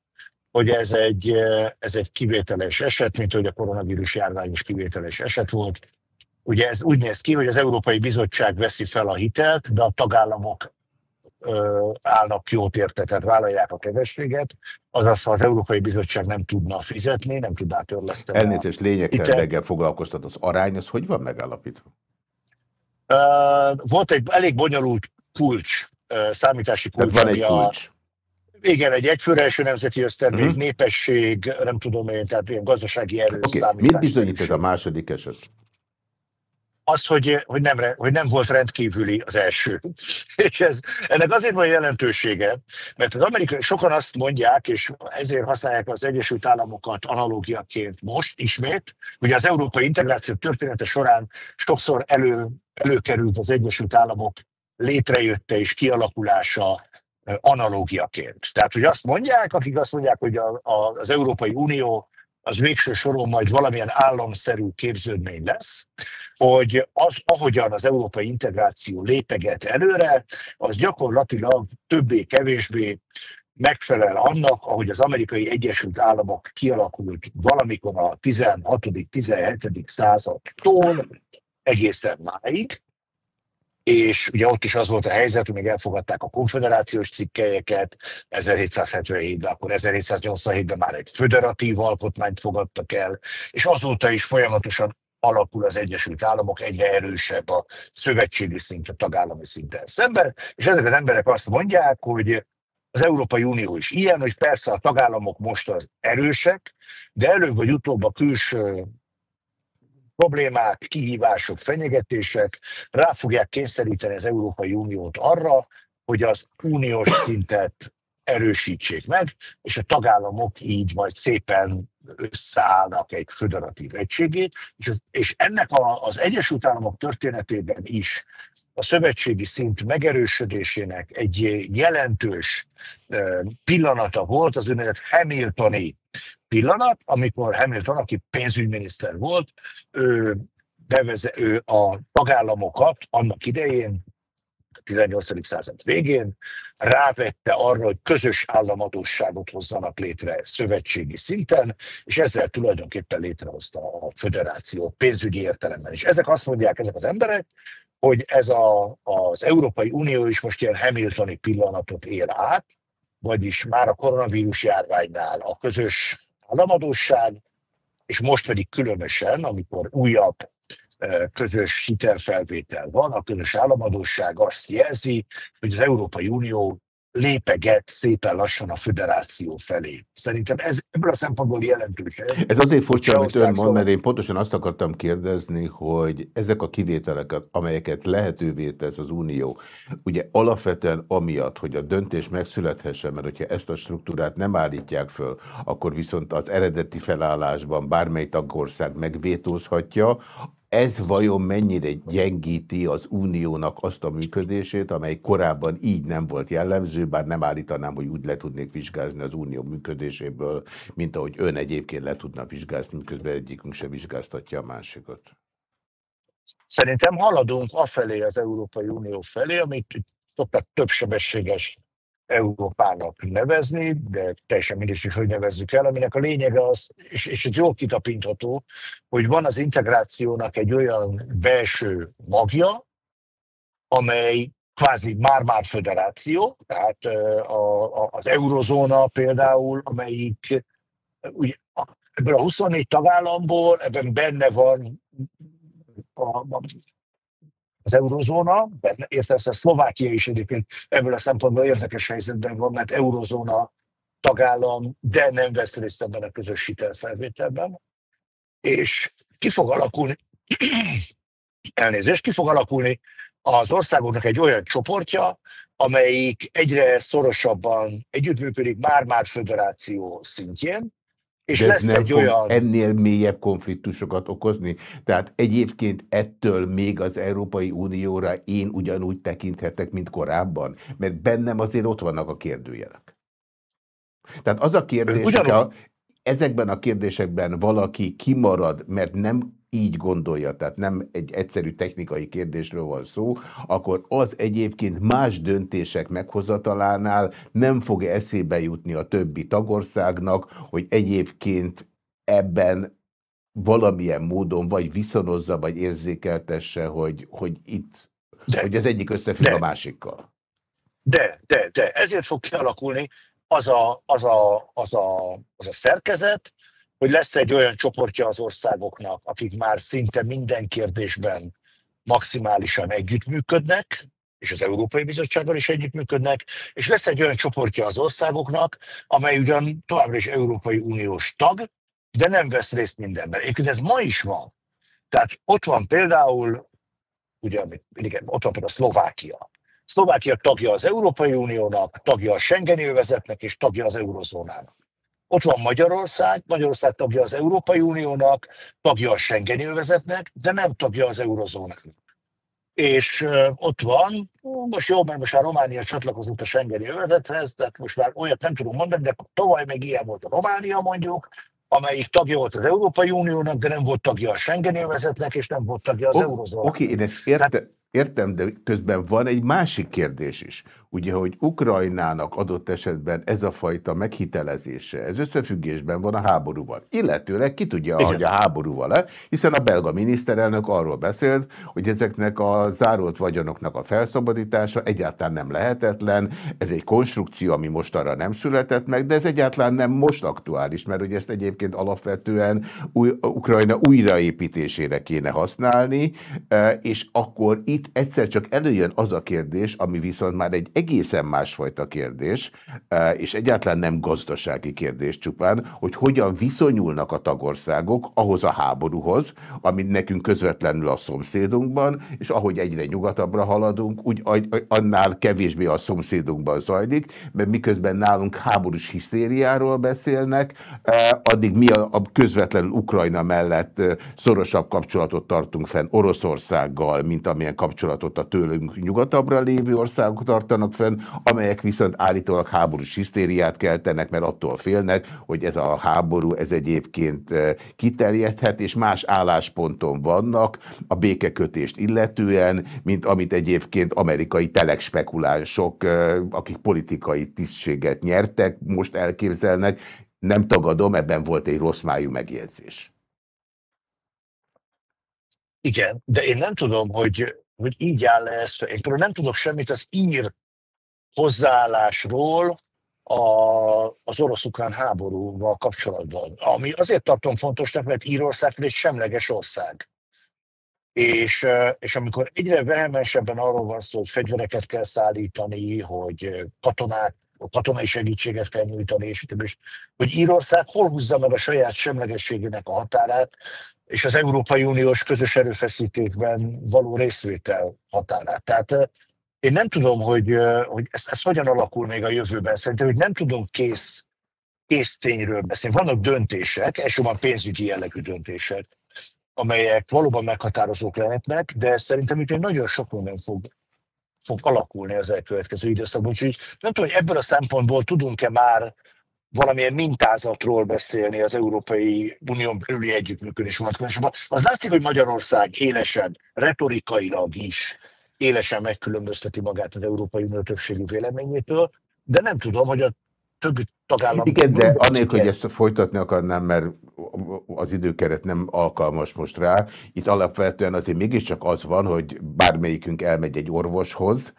hogy ez egy, ez egy kivételes eset, mint hogy a koronavírus járvány is kivételes eset volt. Ugye ez úgy néz ki, hogy az Európai Bizottság veszi fel a hitelt, de a tagállamok állnak jót érte, tehát vállalják a kevességet, azaz ha az Európai Bizottság nem tudna fizetni, nem tudná törleszteni. Elnézést lényegtel reggel foglalkoztat az arány, az hogy van megállapítva? Uh, volt egy elég bonyolult kulcs, uh, számítási kulcs. Tehát van egy kulcs. A, igen, egy egyfőre első nemzeti ösztermény, hmm. népesség, nem tudom én, tehát ilyen gazdasági erő okay. Mit bizonyít ez a második eset? Az, hogy, hogy, nem, hogy nem volt rendkívüli az első. És ez, ennek azért van jelentősége, mert az amerikai, sokan azt mondják, és ezért használják az Egyesült Államokat analógiaként most ismét, hogy az európai integráció története során sokszor elő, előkerült az Egyesült Államok létrejötte és kialakulása analógiaként. Tehát, hogy azt mondják, akik azt mondják, hogy a, a, az Európai Unió az végső soron majd valamilyen államszerű képződmény lesz, hogy az, ahogyan az európai integráció lépeget előre, az gyakorlatilag többé-kevésbé megfelel annak, ahogy az amerikai Egyesült Államok kialakult valamikor a 16.-17. századtól egészen máig, és ugye ott is az volt a helyzet, hogy még elfogadták a konfederációs cikkelyeket 1777-ben, akkor 1787-ben már egy föderatív alkotmányt fogadtak el, és azóta is folyamatosan alakul az Egyesült Államok, egyre erősebb a szövetségi szint a tagállami szinten szemben, és ezek az emberek azt mondják, hogy az Európai Unió is ilyen, hogy persze a tagállamok most az erősek, de előbb vagy utóbb a külső problémák, kihívások, fenyegetések rá fogják kényszeríteni az Európai Uniót arra, hogy az uniós szintet erősítsék meg, és a tagállamok így majd szépen összeállnak egy föderatív egységét, és, az, és ennek a, az Egyesült Államok történetében is a szövetségi szint megerősödésének egy jelentős pillanata volt, az úgynevezett Hamiltoni pillanat, amikor Hamilton, aki pénzügyminiszter volt, ő, beveze, ő a tagállamokat annak idején, a 18. század végén rávette arra, hogy közös államadóságot hozzanak létre szövetségi szinten, és ezzel tulajdonképpen létrehozta a föderáció pénzügyi értelemben is. Ezek azt mondják, ezek az emberek, hogy ez a, az Európai Unió is most ilyen Hamiltoni pillanatot él át, vagyis már a koronavírus járványnál a közös államadóság, és most pedig különösen, amikor újabb e, közös hitelfelvétel van, a közös államadóság azt jelzi, hogy az Európai Unió lépeget szépen lassan a föderáció felé. Szerintem ez ebből a szempontból jelentős. Ez, ez azért furcsa, amit ön mond, mert én pontosan azt akartam kérdezni, hogy ezek a kivételeket, amelyeket lehetővé tesz az Unió, ugye alapvetően amiatt, hogy a döntés megszülethessen, mert hogyha ezt a struktúrát nem állítják föl, akkor viszont az eredeti felállásban bármely tagország megvétózhatja, ez vajon mennyire gyengíti az uniónak azt a működését, amely korábban így nem volt jellemző, bár nem állítanám, hogy úgy le tudnék vizsgázni az unió működéséből, mint ahogy ön egyébként le tudna vizsgázni, miközben egyikünk se vizsgáztatja a másikat. Szerintem haladunk afelé az Európai Unió felé, amit szoktak többsebességes Európának nevezni, de teljesen mindegy, hogy hogy nevezzük el, aminek a lényege az, és, és egy jól kitapintható, hogy van az integrációnak egy olyan belső magja, amely kvázi már-már föderáció, tehát a, a, az eurozóna például, amelyik ugye, ebből a 24 tagállamból, ebben benne van a, a az eurozóna, érte ezt a Szlovákia is egyébként ebből a szempontból érdekes helyzetben van, mert eurozóna tagállam, de nem vesz részt ebben a közös hitelfelvételben. És ki fog alakulni, elnézést, ki fog alakulni az országoknak egy olyan csoportja, amelyik egyre szorosabban együttműködik már-már föderáció szintjén, és De lesz nem egy fog olyan... ennél mélyebb konfliktusokat okozni. Tehát egyébként ettől még az Európai Unióra én ugyanúgy tekinthetek, mint korábban, mert bennem azért ott vannak a kérdőjelek. Tehát az a kérdés, Ugyanúgy... hogyha ezekben a kérdésekben valaki kimarad, mert nem így gondolja, tehát nem egy egyszerű technikai kérdésről van szó, akkor az egyébként más döntések meghozatalánál nem fog -e eszébe jutni a többi tagországnak, hogy egyébként ebben valamilyen módon vagy viszonozza, vagy érzékeltesse, hogy, hogy itt, de, hogy az egyik összefügg de, a másikkal. De, de, de, ezért fog kialakulni az a, az a, az a, az a szerkezet, hogy lesz egy olyan csoportja az országoknak, akik már szinte minden kérdésben maximálisan együttműködnek, és az Európai Bizottsággal is együttműködnek, és lesz egy olyan csoportja az országoknak, amely ugyan továbbra is Európai Uniós tag, de nem vesz részt mindenben. Egyébként ez ma is van. Tehát ott van például, ugye, igen, ott van például Szlovákia. Szlovákia tagja az Európai Uniónak, tagja a Schengeni övezetnek és tagja az Eurozónának. Ott van Magyarország, Magyarország tagja az Európai Uniónak, tagja a Schengeni övezetnek, de nem tagja az Eurozónának. És ott van, most jó, mert most már Románia csatlakozott a Schengeni övezethez, tehát most már olyat nem tudom mondani, de tavaly meg ilyen volt a Románia mondjuk, amelyik tagja volt az Európai Uniónak, de nem volt tagja a Schengeni övezetnek, és nem volt tagja az Eurozónának. Oké, okay, én ezt érte, értem, de közben van egy másik kérdés is ugye, hogy Ukrajnának adott esetben ez a fajta meghitelezése, ez összefüggésben van a háborúval. Illetőleg ki tudja, Igen. hogy a háborúval-e, hiszen a belga miniszterelnök arról beszélt, hogy ezeknek a zárolt vagyonoknak a felszabadítása egyáltalán nem lehetetlen, ez egy konstrukció, ami most arra nem született meg, de ez egyáltalán nem most aktuális, mert ugye ezt egyébként alapvetően új, Ukrajna újraépítésére kéne használni, e, és akkor itt egyszer csak előjön az a kérdés, ami viszont már egy egészen másfajta kérdés, e, és egyáltalán nem gazdasági kérdés csupán, hogy hogyan viszonyulnak a tagországok ahhoz a háborúhoz, ami nekünk közvetlenül a szomszédunkban, és ahogy egyre nyugatabbra haladunk, úgy annál kevésbé a szomszédunkban zajlik, mert miközben nálunk háborús hisztériáról beszélnek, e, addig mi a közvetlenül Ukrajna mellett e, szorosabb kapcsolatot tartunk fenn Oroszországgal, mint amilyen kapcsolatot a tőlünk nyugatabbra lévő országok tartanak fenn, amelyek viszont állítólag háborús hisztériát keltenek, mert attól félnek, hogy ez a háború ez egyébként eh, kiterjedhet, és más állásponton vannak a békekötést illetően, mint amit egyébként amerikai telekspekulánsok, eh, akik politikai tisztséget nyertek, most elképzelnek. Nem tagadom, ebben volt egy rossz májú megjegyzés. Igen, de én nem tudom, hogy, hogy így áll -e ezt. Én például nem tudok semmit az ír hozzáállásról a, az orosz-ukrán háborúval kapcsolatban, ami azért tartom fontosnak, mert Írország egy semleges ország. és, és amikor egyre vehemensebben arról van szó, hogy fegyvereket kell szállítani, hogy katonák, katonai segítséget kell nyújtani, és, és hogy Írország hol húzza meg a saját semlegességének a határát, és az Európai Uniós közös erőfeszítésben való részvétel határát. Tehát én nem tudom, hogy, hogy ez, ez hogyan alakul még a jövőben. Szerintem, hogy nem tudom kész, kész tényről beszélni. Vannak döntések, elsősorban pénzügyi jellegű döntések, amelyek valóban meghatározók lehetnek, de szerintem itt nagyon sok minden fog, fog alakulni az elkövetkező időszakban. Úgyhogy nem tudom, hogy ebből a szempontból tudunk-e már valamilyen mintázatról beszélni az Európai Unión belüli együttműködés vonatkozásában. Az látszik, hogy Magyarország élesen, retorikailag is élesen megkülönbözteti magát az Európai Unió többségű véleményétől, de nem tudom, hogy a többi tagállam... Igen, de anélkül, hogy ezt folytatni akarnám, mert az időkeret nem alkalmas most rá. Itt alapvetően azért mégiscsak az van, hogy bármelyikünk elmegy egy orvoshoz,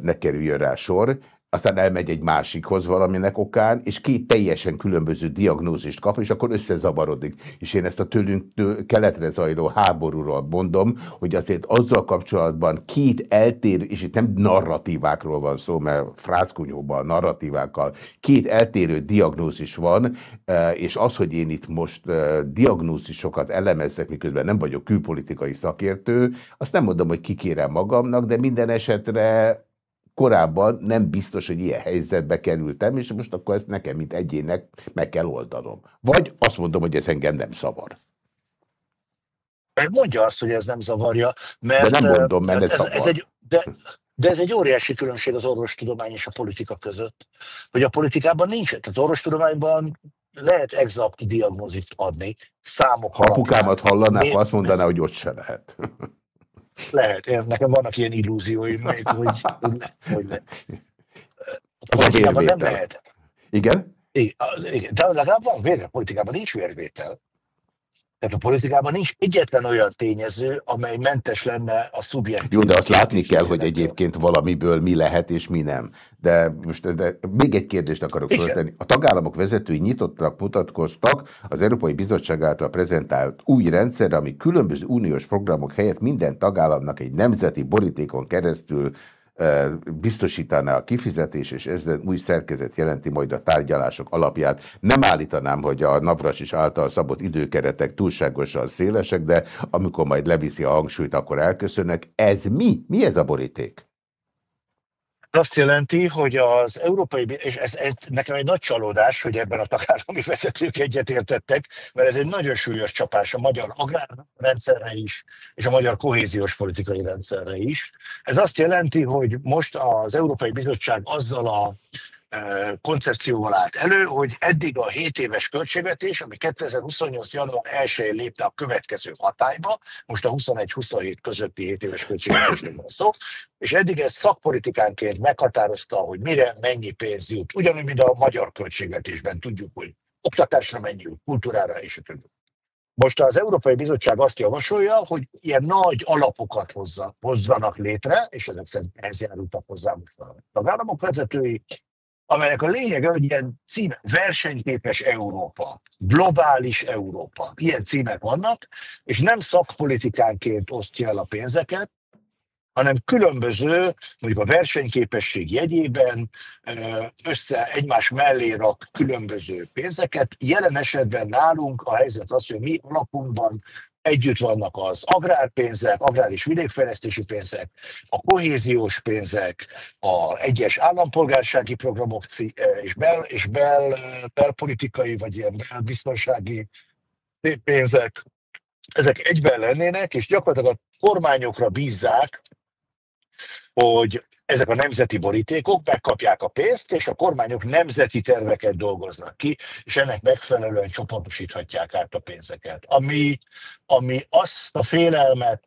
ne kerüljön rá sor, aztán elmegy egy másikhoz valaminek okán, és két teljesen különböző diagnózist kap, és akkor összezavarodik. És én ezt a tőlünk keletre zajló háborúról mondom, hogy azért azzal kapcsolatban két eltérő, és itt nem narratívákról van szó, mert frászkunyóban narratívákkal, két eltérő diagnózis van, e, és az, hogy én itt most e, diagnózisokat elemezzek, miközben nem vagyok külpolitikai szakértő, azt nem mondom, hogy kikérem magamnak, de minden esetre korábban nem biztos, hogy ilyen helyzetbe kerültem, és most akkor ezt nekem, mint egyének meg kell oldanom. Vagy azt mondom, hogy ez engem nem szavar. Mondja azt, hogy ez nem zavarja, mert... De nem mondom, mert ez, ez, ez egy, de, de ez egy óriási különbség az orvostudomány és a politika között, hogy a politikában nincs, tehát orvostudományban lehet exakt diagnózit adni, számok Ha apukámat hallanák, azt mondaná, hogy ott se lehet. Lehet, én, nekem vannak ilyen illúzióim még, hogy, hogy le. A politikában nem lehet. Igen? Igen, de legalább van vér, a politikában nincs vérvétel. Tehát a politikában nincs egyetlen olyan tényező, amely mentes lenne a szubjektív. Jó, de azt látni kell, hogy egyébként valamiből mi lehet és mi nem. De most de még egy kérdést akarok föltenni. A tagállamok vezetői nyitottak, mutatkoztak az Európai Bizottság által prezentált új rendszer, ami különböző uniós programok helyett minden tagállamnak egy nemzeti borítékon keresztül biztosítaná a kifizetés, és ezzel új szerkezet jelenti majd a tárgyalások alapját. Nem állítanám, hogy a Navras is által szabott időkeretek túlságosan szélesek, de amikor majd leviszi a hangsúlyt, akkor elköszönnek. Ez mi? Mi ez a boríték? Azt jelenti, hogy az európai, és ez, ez nekem egy nagy csalódás, hogy ebben a tagállami vezetők egyetértettek, mert ez egy nagyon súlyos csapás a magyar agrárrendszerre is, és a magyar kohéziós politikai rendszerre is. Ez azt jelenti, hogy most az Európai Bizottság azzal a koncepcióval állt elő, hogy eddig a 7 éves költségvetés, ami 2028. január 1-én lépne a következő hatályba, most a 21-27 közötti 7 éves költségvetésről van szó, és eddig ez szakpolitikánként meghatározta, hogy mire mennyi pénz jut. Ugyanúgy, mint a magyar költségvetésben tudjuk, hogy oktatásra mennyi jut, kultúrára és a többi. Most az Európai Bizottság azt javasolja, hogy ilyen nagy alapokat hozza, hozzanak létre, és ezek szerint ez járultak hozzá most a tagállamok vezetői, amelyek a lényege, hogy ilyen címe, versenyképes Európa, globális Európa, ilyen címek vannak, és nem szakpolitikánként osztja el a pénzeket, hanem különböző, mondjuk a versenyképesség jegyében össze egymás mellé rak különböző pénzeket. Jelen esetben nálunk a helyzet az, hogy mi alapunkban Együtt vannak az agrárpénzek, agrár és vidékfejlesztési pénzek, a kohéziós pénzek, a egyes állampolgársági programok és, bel, és bel, belpolitikai vagy ilyen belbiztonsági pénzek. Ezek egyben lennének, és gyakorlatilag a kormányokra bízzák, hogy ezek a nemzeti borítékok megkapják a pénzt, és a kormányok nemzeti terveket dolgoznak ki, és ennek megfelelően csoportosíthatják át a pénzeket. Ami, ami azt a félelmet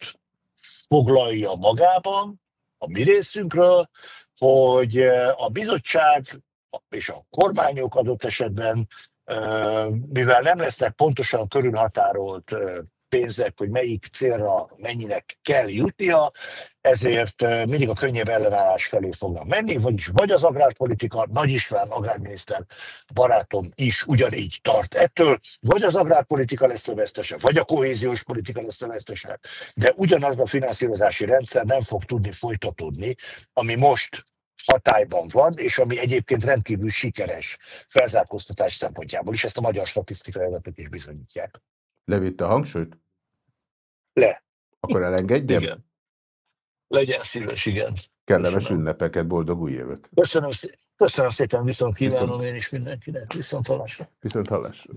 foglalja magában, a mi részünkről, hogy a bizottság és a kormányok adott esetben, mivel nem lesznek pontosan körülhatárolt pénzek, hogy melyik célra mennyinek kell jutnia, ezért mindig a könnyebb ellenállás felé fognak menni, vagyis vagy az agrárpolitika, Nagy István agrárminiszter barátom is ugyanígy tart ettől, vagy az agrárpolitika lesz a vesztese, vagy a kohéziós politika lesz a vesztese, de ugyanaz a finanszírozási rendszer nem fog tudni folytatódni, ami most hatályban van, és ami egyébként rendkívül sikeres felzárkóztatás szempontjából is, ezt a magyar statisztikai adatok is bizonyítják. Levitte a hangsúlyt? Le. Akkor elengedjem? Igen. Legyen szíves, igen. Kellemes Köszönöm. ünnepeket, boldog új évet. Köszönöm, szépen, Köszönöm szépen, viszont kívánom viszont... én is mindenkinek. Viszont hallásra. Viszont hallásra.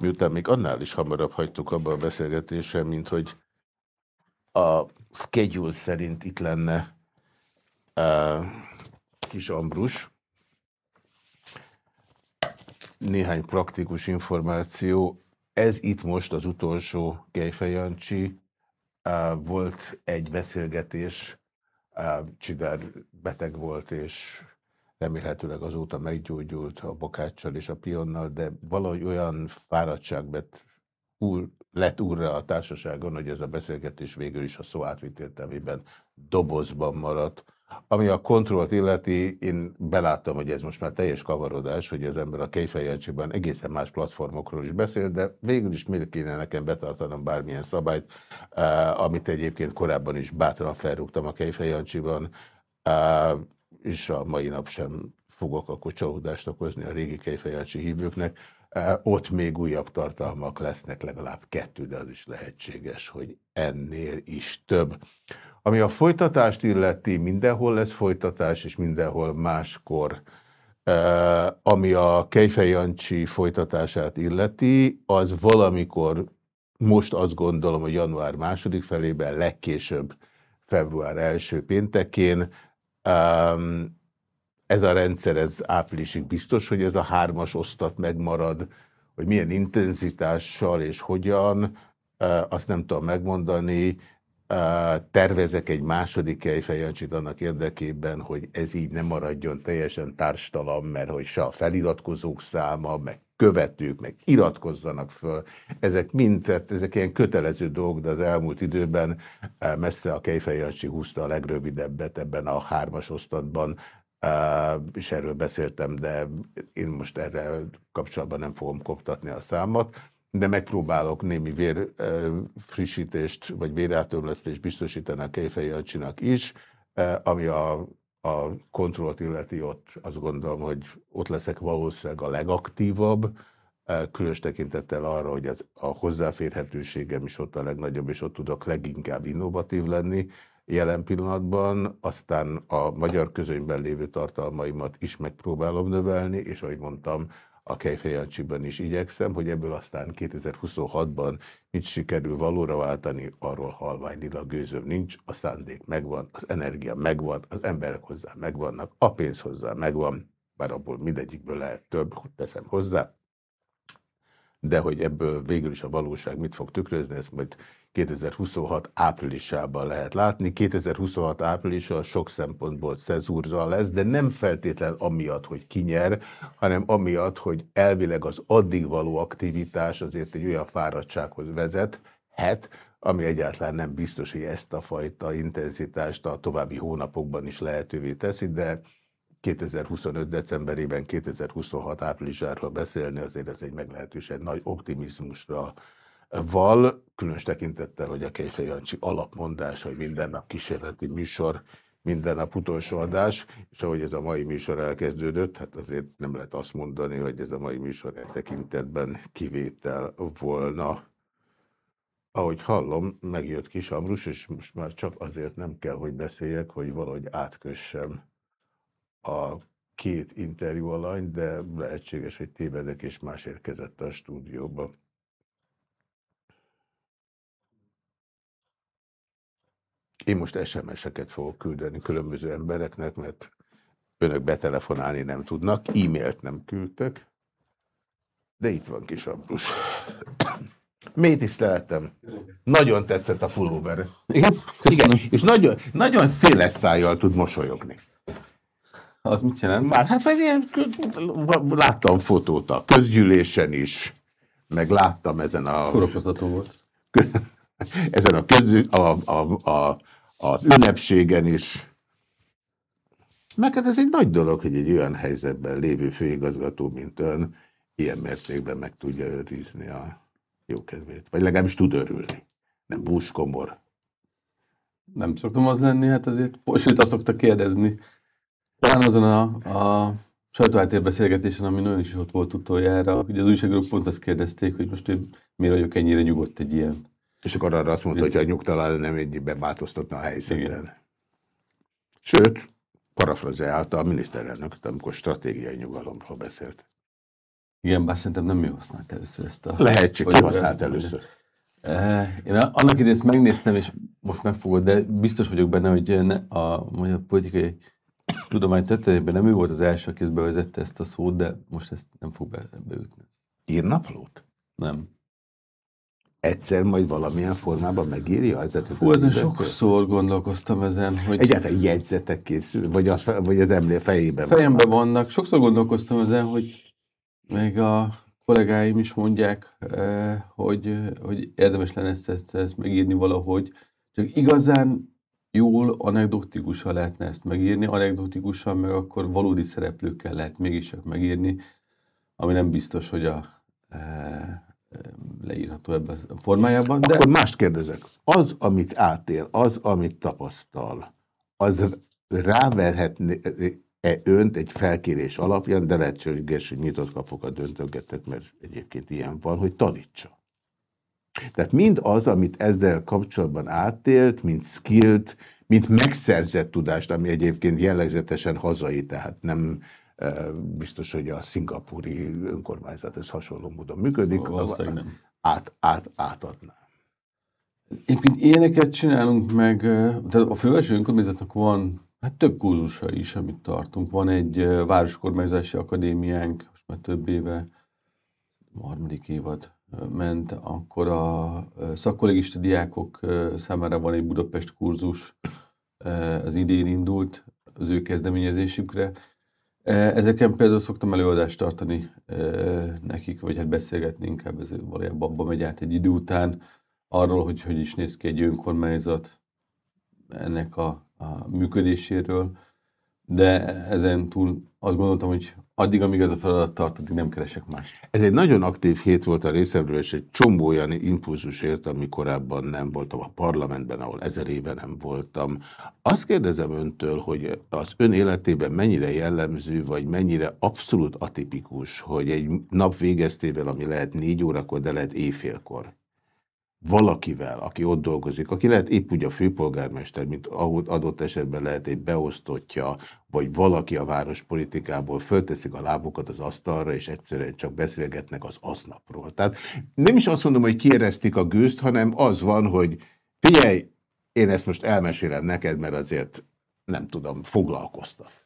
Miután még annál is hamarabb hagytuk abba a beszélgetésen, mint hogy a schedule szerint itt lenne uh, kis Ambrus. Néhány praktikus információ. Ez itt most az utolsó Gejfejancsi. Volt egy beszélgetés, Csigár beteg volt, és remélhetőleg azóta meggyógyult a Bokáccsal és a Pionnal, de valahogy olyan fáradtság vett úr, lett úrra a társaságon, hogy ez a beszélgetés végül is a szó átvitt értelmében dobozban maradt. Ami a kontrollt illeti, én beláttam, hogy ez most már teljes kavarodás, hogy az ember a Kejfejancsiban egészen más platformokról is beszél, de végül is miért kéne nekem betartanom bármilyen szabályt, uh, amit egyébként korábban is bátran felrúgtam a Kejfejancsiban, uh, és a mai nap sem fogok akkor csalódást okozni a régi Kejfejancsi hívőknek. Ott még újabb tartalmak lesznek, legalább kettő, de az is lehetséges, hogy ennél is több. Ami a folytatást illeti, mindenhol lesz folytatás, és mindenhol máskor. Ami a Kejfej Jancsi folytatását illeti, az valamikor, most azt gondolom, hogy január második felében, legkésőbb február első péntekén, ez a rendszer, ez áprilisig biztos, hogy ez a hármas osztat megmarad, hogy milyen intenzitással és hogyan, azt nem tudom megmondani, tervezek egy második kejfejancsit annak érdekében, hogy ez így nem maradjon teljesen társtalan, mert hogy se a feliratkozók száma, meg követők, meg iratkozzanak föl. Ezek mind, tehát ezek ilyen kötelező dolgok, de az elmúlt időben messze a Kejfejancsi húzta a legrövidebbet ebben a hármas osztatban, és erről beszéltem, de én most erre kapcsolatban nem fogom koptatni a számot, de megpróbálok némi vérfrissítést vagy vérátömlesztést biztosítani a Kejfejancsinak is, ami a, a kontrollt illeti ott, azt gondolom, hogy ott leszek valószínűleg a legaktívabb, különös tekintettel arra, hogy ez a hozzáférhetőségem is ott a legnagyobb, és ott tudok leginkább innovatív lenni, jelen pillanatban, aztán a magyar közönyben lévő tartalmaimat is megpróbálom növelni, és ahogy mondtam, a Kejfejancsiban is igyekszem, hogy ebből aztán 2026-ban mit sikerül valóra váltani, arról halványilag gőzöm nincs, a szándék megvan, az energia megvan, az emberek hozzá megvannak, a pénz hozzá megvan, bár abból mindegyikből lehet több, teszem hozzá, de hogy ebből végül is a valóság mit fog tükrözni, ezt majd 2026 áprilisában lehet látni. 2026 áprilisa sok szempontból szezúrza lesz, de nem feltétlen amiatt, hogy kinyer, hanem amiatt, hogy elvileg az addig való aktivitás azért egy olyan fáradtsághoz vezethet, ami egyáltalán nem biztos, hogy ezt a fajta intenzitást a további hónapokban is lehetővé teszi, de 2025. decemberében, 2026 áprilisáról beszélni, azért ez egy meglehetősen nagy optimizmusra val, különös tekintettel, hogy a Kejfej Jancsi alapmondás, hogy minden nap kísérleti műsor, minden nap utolsó adás, és ahogy ez a mai műsor elkezdődött, hát azért nem lehet azt mondani, hogy ez a mai műsor egy tekintetben kivétel volna. Ahogy hallom, megjött Kis Amrus, és most már csak azért nem kell, hogy beszéljek, hogy valahogy átkössem a két interjú alany, de lehetséges, hogy tévedek, és más érkezett a stúdióba. Én most SMS-eket fogok küldeni különböző embereknek, mert önök betelefonálni nem tudnak, e-mailt nem küldtek, de itt van kis Ambrus. Mély tiszteletem. Nagyon tetszett a pulóver. Igen? Igen, és nagyon, nagyon széles szájjal tud mosolyogni. Az mit jelent? Már hát vagy ilyen, láttam fotót a közgyűlésen is, meg láttam ezen a... Szórakoztató volt. ezen a, közül, a, a, a, az ünnepségen is. Meg hát ez egy nagy dolog, hogy egy olyan helyzetben lévő főigazgató, mint ön, ilyen mértékben meg tudja őrizni a jókedvét. Vagy legalábbis tud örülni. Nem búskomor. Nem szoktam az lenni, hát azért, azt szokta kérdezni. Talán azon a, a sajtóátérbeszélgetésen, ami nagyon is ott volt utoljára, ugye az újságírók pont azt kérdezték, hogy most én miért vagyok ennyire nyugodt egy ilyen. És akkor arra azt mondta, hogy a nyugtalan nem egyébben változtatna a helyzeten. Sőt, parafrazeálta a miniszterelnök, amikor stratégiai nyugalomról beszélt. Igen, bár szerintem nem mi használt először ezt a... Lehet, csak ki használt először. Én annak idején ezt megnéztem, és most megfogod, de biztos vagyok benne, hogy ne, a magyar politikai tudomány történetben nem ő volt az első, aki bevezette ezt a szót, de most ezt nem fog be, beütni. Írnaplót? Nem. Egyszer majd valamilyen formában megírja? Ezeket Hú, ezen sokszor gondolkoztam ezen, hogy... Egyáltalán jegyzetek készül, vagy az, vagy az emlé fejében Fejemben vannak. vannak. Sokszor gondolkoztam ezen, hogy meg a kollégáim is mondják, eh, hogy, hogy érdemes lenne ezt, ezt, ezt megírni valahogy. Csak igazán jól anekdotikusan lehetne ezt megírni, anekdotikusan meg akkor valódi szereplőkkel lehet mégis csak megírni, ami nem biztos, hogy a e, e, leírható ebben a formájában. De... Akkor mást kérdezek. Az, amit átél, az, amit tapasztal, az ráverhetne-e önt egy felkérés alapján, de lehetséges, hogy nyitott kapokat döntögettek, mert egyébként ilyen van, hogy tanítsa. Tehát mind az, amit ezzel kapcsolatban átélt, mint skillt, mint megszerzett tudást, ami egyébként jellegzetesen hazai, tehát nem biztos, hogy a szingapúri önkormányzat ez hasonló módon működik, át, át, átadná. Egyébként ilyeneket csinálunk meg, tehát a fővárosi önkormányzatnak van hát több kurzusa is, amit tartunk. Van egy városkormányzási akadémiánk, most már több éve, harmadik évad ment, akkor a szakkollégista diákok számára van egy Budapest kurzus, az idén indult az ő kezdeményezésükre. Ezeken például szoktam előadást tartani nekik, vagy hát beszélgetni inkább, ez valójában abba megy át egy idő után, arról, hogy hogy is néz ki egy önkormányzat ennek a, a működéséről, de ezen túl azt gondoltam, hogy addig, amíg ez a feladat tart, addig nem keresek mást. Ez egy nagyon aktív hét volt a részemről, és egy csomó olyan impulzus ami korábban nem voltam a parlamentben, ahol ezer éve nem voltam. Azt kérdezem öntől, hogy az ön életében mennyire jellemző, vagy mennyire abszolút atipikus, hogy egy nap végeztével, ami lehet négy órakor, de lehet éjfélkor, valakivel, aki ott dolgozik, aki lehet épp úgy a főpolgármester, mint adott esetben lehet egy beosztottja, vagy valaki a várospolitikából fölteszik a lábukat az asztalra, és egyszerűen csak beszélgetnek az aznapról. Tehát nem is azt mondom, hogy kieresztik a gőzt, hanem az van, hogy figyelj, én ezt most elmesélem neked, mert azért nem tudom, foglalkoztat.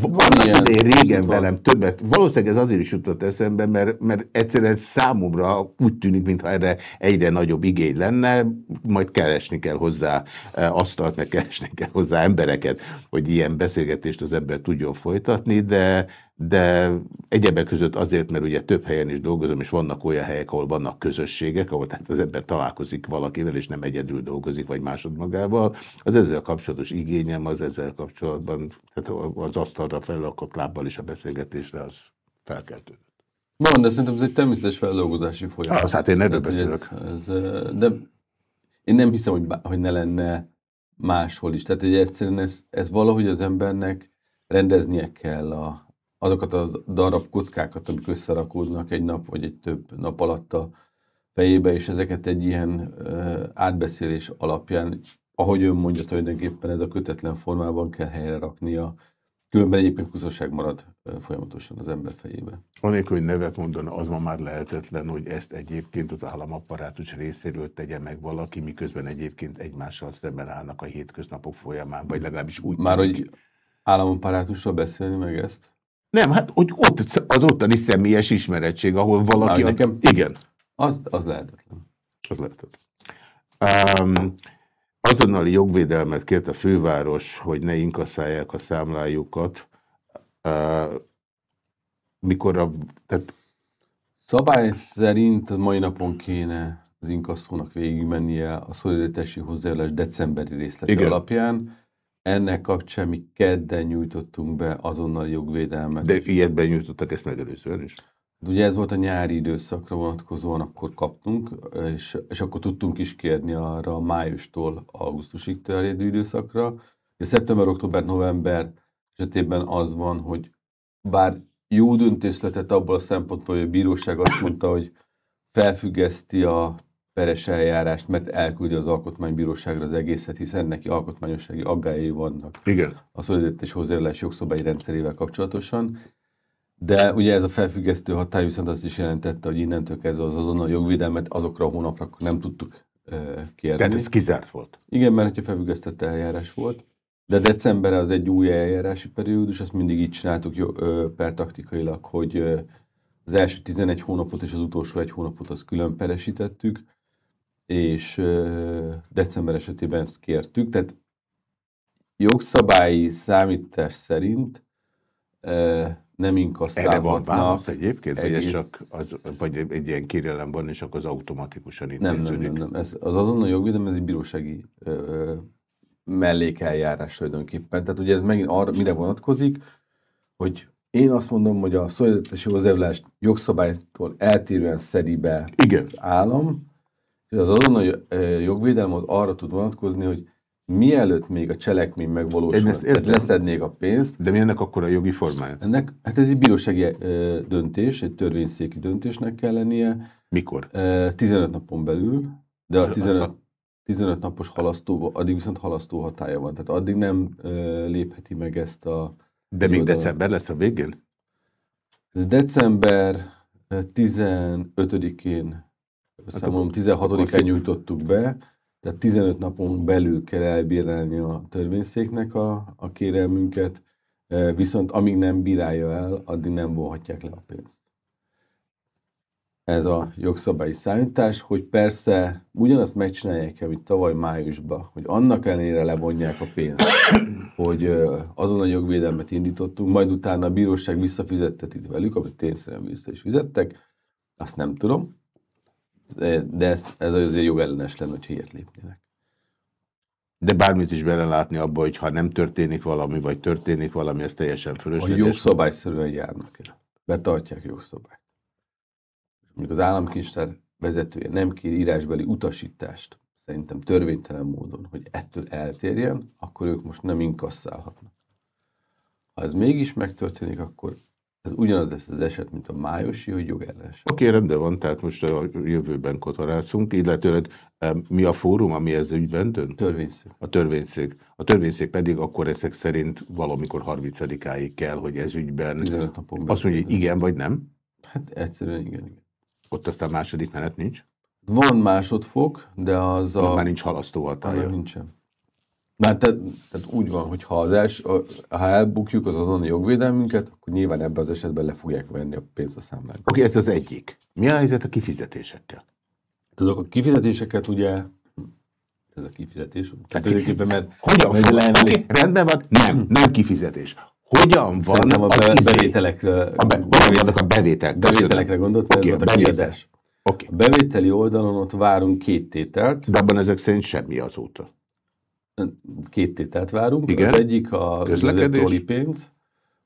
Van ilyen, régen van. velem többet, valószínűleg ez azért is jutott eszembe, mert, mert egyszerűen számomra úgy tűnik, mintha erre egyre nagyobb igény lenne, majd keresni kell hozzá e, asztalt, meg keresni kell hozzá embereket, hogy ilyen beszélgetést az ember tudjon folytatni, de, de egyebek között azért, mert ugye több helyen is dolgozom, és vannak olyan helyek, ahol vannak közösségek, ahol tehát az ember találkozik valakivel, és nem egyedül dolgozik, vagy másodmagával. Az ezzel kapcsolatos igényem, az ezzel kapcsolatban, tehát az asztalra felakott lábbal is a beszélgetésre, az felkeltődött. Van, de szerintem ez egy természetes feldolgozási folyamat. Az, hát én erről beszélek. Ez, ez, de én nem hiszem, hogy, hogy ne lenne máshol is. Tehát egy egyszerűen ez, ez valahogy az embernek rendeznie kell a, azokat a darab kockákat, amik összerakódnak egy nap vagy egy több nap alatt a fejébe, és ezeket egy ilyen átbeszélés alapján, ahogy ön mondja, tulajdonképpen ez a kötetlen formában kell helyre raknia, különben egyébként kuszosság marad folyamatosan az ember fejébe. Anélkül, hogy nevet mondana, az ma már lehetetlen, hogy ezt egyébként az államapparátus részéről tegye meg valaki, miközben egyébként egymással szemben állnak a hétköznapok folyamán, vagy legalábbis úgy. Már, hogy államapparátussal beszélni meg ezt? Nem, hát hogy ott az ottani személyes ismerettség, ahol valaki... Már nekem? Igen. Az, az lehetetlen. Az lehetetlen. Um, azonnali jogvédelmet kért a főváros, hogy ne inkasszálják a számlájukat. Uh, mikor a... Tehát Szabály szerint mai napon kéne az inkasszónak végigmennie a szolidaritási hozzájárulás decemberi részlete Igen. alapján. Ennek kapcsán mi kedden nyújtottunk be azonnal jogvédelmet. De ilyet benyújtottak ezt megelőzően is. Ugye ez volt a nyári időszakra vonatkozóan, akkor kaptunk, és, és akkor tudtunk is kérni arra a májustól augusztusig terjedő időszakra. A szeptember, október, november esetében az van, hogy bár jó döntés született abból a szempontból, hogy a bíróság azt mondta, hogy felfüggeszti a peres eljárást, mert elküldi az alkotmánybíróságra az egészet, hiszen neki alkotmányossági aggályai vannak Igen. a szolidaritás hozzájárulás jogszabályi rendszerével kapcsolatosan. De ugye ez a felfüggesztő hatály viszont azt is jelentette, hogy innentől kezdve az azonnal jogvédelmet azokra a hónapra nem tudtuk kérni. Tehát ez kizárt volt. Igen, mert hogyha felfüggesztett eljárás volt, de december az egy új eljárási periódus, azt mindig így csináltuk jó, ö, per taktikailag, hogy az első 11 hónapot és az utolsó egy hónapot azt külön peresítettük, és december esetében ezt kértük, tehát jogszabályi számítás szerint nem Erre inkasszálhatnak. válasz egyébként, vagy, ez egész- csak az, vagy egy ilyen kérelem van, és akkor az automatikusan Nem, nem, intéződik. nem, nem. Ez, az azonnal jogvédelem, ez egy bírósági ö, mellékeljárás tulajdonképpen. Tehát ugye ez megint arra, mire vonatkozik, hogy én azt mondom, hogy a szolidaritási hozzájárulást jogszabálytól eltérően szedi be Igen. az állam, és az azonnal jogvédelem az arra tud vonatkozni, hogy mielőtt még a cselekmény Én megvalósul, tehát leszednék a pénzt, De mi ennek akkor a jogi formája? ennek, hát ez egy bírósági döntés, egy törvényszéki döntésnek kell lennie, Mikor? Ö, 15 napon belül, de a Az- 15, 15 napos halasztó, addig viszont halasztó hatája van. Tehát addig nem lépheti meg ezt a... De még Iroda. december lesz a végén? December ö, 15-én, számolom, Hát akkor 16-án szép. nyújtottuk be, tehát 15 napon belül kell elbírálni a törvényszéknek a, a kérelmünket, ö, viszont amíg nem bírálja el, addig nem vonhatják le a pénzt. ez a jogszabályi számítás, hogy persze ugyanazt megcsinálják, amit tavaly májusban, hogy annak ellenére levonják a pénzt, hogy azon a jogvédelmet indítottunk, majd utána a bíróság visszafizettet velük, amit tényszerűen vissza is fizettek, azt nem tudom, de ez, ez azért jogellenes lenne, hogyha ilyet lépnének. De bármit is belelátni abba, hogy ha nem történik valami, vagy történik valami, ez teljesen A fölösleges. jogszabályszerűen járnak el. Betartják a jogszabályt. Mondjuk az államkincstár vezetője nem kér írásbeli utasítást, szerintem törvénytelen módon, hogy ettől eltérjen, akkor ők most nem inkasszálhatnak. Ha ez mégis megtörténik, akkor ez ugyanaz lesz az eset, mint a májusi, hogy jogellenes. Oké, rendben van, tehát most a jövőben kotorászunk, illetőleg em, mi a fórum, ami ez ügyben dönt? Törvényszék. A törvényszék. A törvényszék pedig akkor ezek szerint valamikor 30-áig kell, hogy ez ügyben 15 napon belül. azt mondja, hogy igen vagy nem, Hát egyszerűen igen, igen. ott aztán második menet nincs, Van másodfok, de az a... a... már nincs halasztó nincsen. Már te, tehát úgy van, hogy ha, az els, ha elbukjuk az azonnali jogvédelmünket, akkor nyilván ebben az esetben le fogják venni a pénzt a számlákba. Oké, ez az egyik. Mi a helyzet a kifizetésekkel? Azok a kifizetéseket ugye, ez a kifizetés, tulajdonképpen, mert Hogyan mert van? lenni- Oké, rendben van, nem, nem kifizetés. Hogyan van Szerintem a az be, izé? bevételekre, A be, vannak a bevétel? bevételekre gondolt, Oké, ez volt a kiadás. Oké, A bevételi oldalon ott várunk két tételt, de abban ezek szerint semmi azóta. Két tételt várunk. Igen. Az egyik a Közlekedés. elektroli pénz,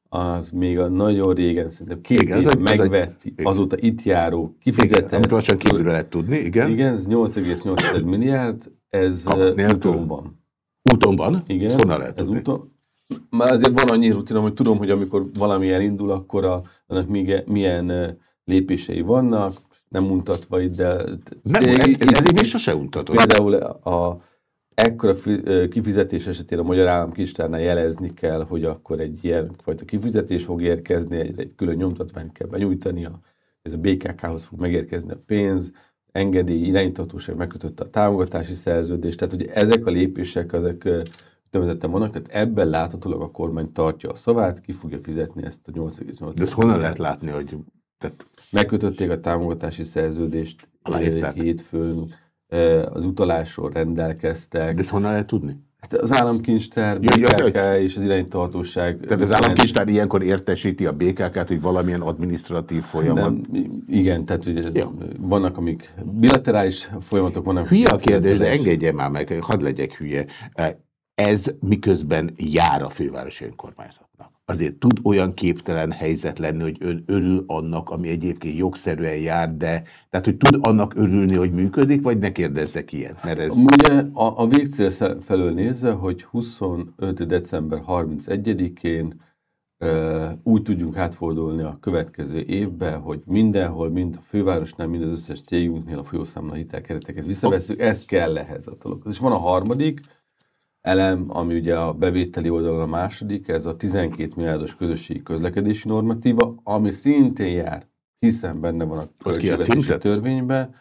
az még a nagyon régen, szerintem két Igen, éve egy- egy- megvett, igen. azóta itt járó, Igen, kifizetett. amit lassan kívülre lehet tudni, igen. Igen, ez 8,8 milliárd, ez úton van. Úton van? Igen, Ezt honnan lehet ez tudni? úton. Már azért van annyi rutinom, hogy tudom, hogy amikor valami elindul, akkor a, annak milyen lépései vannak, nem mutatva itt, de... Nem, itt- még sose untatod. Például a ekkora kifizetés esetén a Magyar Államkincstárnál jelezni kell, hogy akkor egy ilyen fajta kifizetés fog érkezni, egy, egy külön nyomtatványt kell benyújtani, a, ez a BKK-hoz fog megérkezni a pénz, engedély, irányítatóság megkötötte a támogatási szerződést, tehát ugye ezek a lépések, ezek ö, úgynevezetten vannak, tehát ebben láthatólag a kormány tartja a szavát, ki fogja fizetni ezt a 8,8 De ezt honnan lehet látni, hogy tehát Megkötötték a támogatási szerződést Aláírták. hétfőn, az utalásról rendelkeztek. de ezt honnan lehet tudni? Hát az államkincstár, Ja, ja, az, BKK hogy- és az irányítóhatóság. Tehát az államkincstár ilyenkor értesíti a BKK-t, hogy valamilyen adminisztratív folyamat. Nem, igen, tehát ugye Jó. vannak, amik bilaterális folyamatok, vannak. Hülye a kérdés, de engedje már meg, hadd legyek hülye. Ez miközben jár a fővárosi önkormányzatnak. Azért tud olyan képtelen helyzet lenni, hogy ön örül annak, ami egyébként jogszerűen jár, de tehát, hogy tud annak örülni, hogy működik, vagy ne kérdezzek ilyet, mert ez... Ugye a, a végcél felől nézve, hogy 25. december 31-én ö, úgy tudjunk átfordulni a következő évbe, hogy mindenhol, mind a fővárosnál, mind az összes cégunknél a folyószámla hitelkereteket visszavesszük, ez kell ehhez a dologhoz. És van a harmadik elem, ami ugye a bevételi oldalon a második, ez a 12 milliárdos közösségi közlekedési normatíva, ami szintén jár, hiszen benne van a költségvetési törvényben,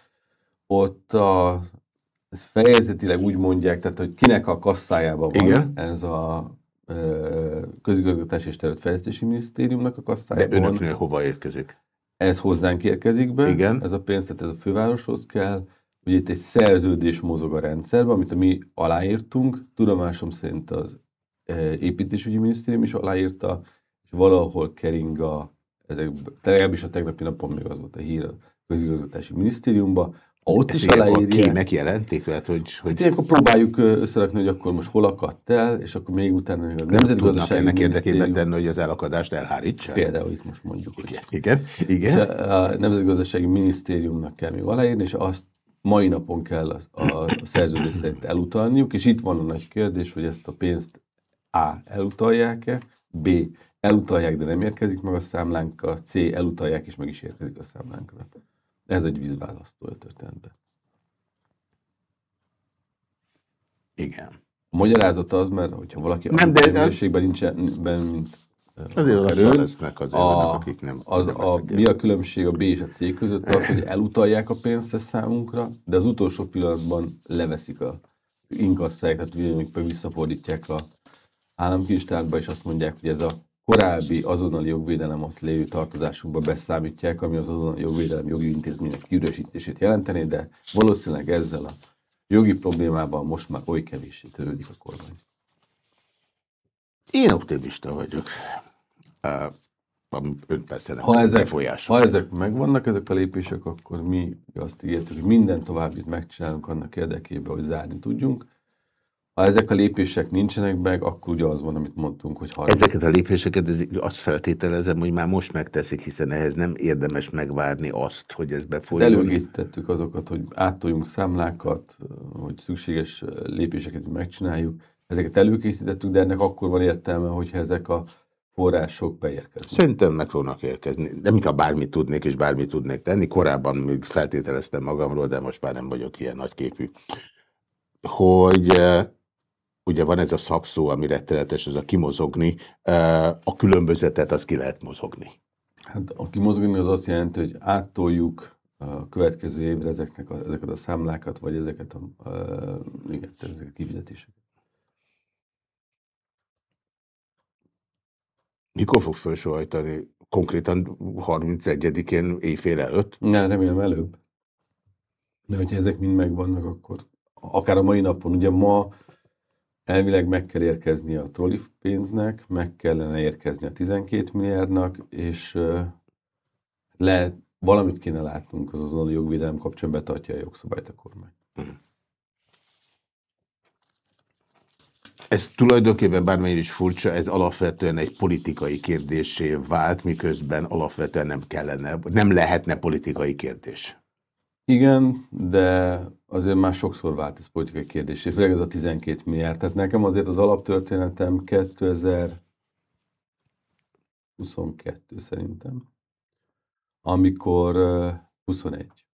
ott a, ez fejezetileg úgy mondják, tehát hogy kinek a kasszájában van Igen. ez a ö, közigazgatási és területfejlesztési minisztériumnak a De kasszájában van. önöknél hova érkezik? Ez hozzánk érkezik be, Igen. ez a pénz, tehát ez a fővároshoz kell. Ugye itt egy szerződés mozog a rendszerben, amit mi aláírtunk. Tudomásom szerint az e, építésügyi minisztérium is aláírta, és valahol kering a, ezek, legalábbis a tegnapi napon még az volt a hír a közigazgatási minisztériumba, ott Ez is aláírják. kémek jelentik? Tehát, hogy, Hát hogy ilyenkor próbáljuk ö, összerakni, hogy akkor most hol akadt el, és akkor még utána a Nemzetgazdasági ennek érdekében tenni, hogy az elakadást elhárítsák? például itt most mondjuk, hogy Igen, igen, És a a Nemzetgazdasági Minisztériumnak kell még aláírni, és azt mai napon kell a, a szerződés szerint elutalniuk, és itt van a nagy kérdés, hogy ezt a pénzt A. elutalják-e, B. elutalják, de nem érkezik meg a számlánkra, C. elutalják, és meg is érkezik a számlánkra. Ez egy vízválasztó a történetben. igen. A magyarázata az, mert hogyha valaki Nem, de- minőségben nincsen, ben, mint Azért lassan lesznek azért a, vannak, akik nem. az, nem a, mi a különbség a B és a C között? Az, hogy elutalják a pénzt számunkra, de az utolsó pillanatban leveszik a inkasszák, tehát ugyanúgy visszafordítják a államkincstárba, és azt mondják, hogy ez a korábbi azonnali jogvédelem ott lévő tartozásunkba beszámítják, ami az azonnali jogvédelem jogi intézmények kiüresítését jelenteni, de valószínűleg ezzel a jogi problémával most már oly kevéssé törődik a kormány. Én optimista vagyok. Ön persze nem Ha ezek, ha ezek megvannak, ezek a lépések, akkor mi azt ígértük, hogy minden továbbit megcsinálunk annak érdekében, hogy zárni tudjunk. Ha ezek a lépések nincsenek meg, akkor ugye az van, amit mondtunk, hogy 30 Ezeket a lépéseket azt feltételezem, hogy már most megteszik, hiszen ehhez nem érdemes megvárni azt, hogy ez befolyjon. Előkészítettük azokat, hogy áttoljunk számlákat, hogy szükséges lépéseket megcsináljuk. Ezeket előkészítettük, de ennek akkor van értelme, hogyha ezek a források beérkeznek. Szerintem meg fognak érkezni. Nem, mintha bármit tudnék, és bármit tudnék tenni. Korábban még feltételeztem magamról, de most már nem vagyok ilyen nagyképű. Hogy eh, ugye van ez a szakszó, ami rettenetes, ez a kimozogni, eh, a különbözetet az ki lehet mozogni. Hát a kimozogni az azt jelenti, hogy áttoljuk a következő évre ezeknek a, ezeket a számlákat, vagy ezeket a, igen, tehát ezeket a kifizetéseket. Mikor fog felsóhajtani? Konkrétan 31-én éjfél előtt? Ne, remélem előbb. De hogyha ezek mind megvannak, akkor akár a mai napon, ugye ma elvileg meg kell érkezni a trolli pénznek, meg kellene érkezni a 12 milliárdnak, és lehet, valamit kéne látnunk az azonnali jogvédelem kapcsán betartja a jogszabályt a kormány. Ez tulajdonképpen bármennyire is furcsa, ez alapvetően egy politikai kérdésé vált, miközben alapvetően nem kellene, nem lehetne politikai kérdés. Igen, de azért már sokszor vált ez politikai kérdés, főleg ez a 12 milliárd. Tehát nekem azért az alaptörténetem 2022 szerintem, amikor ö, 21.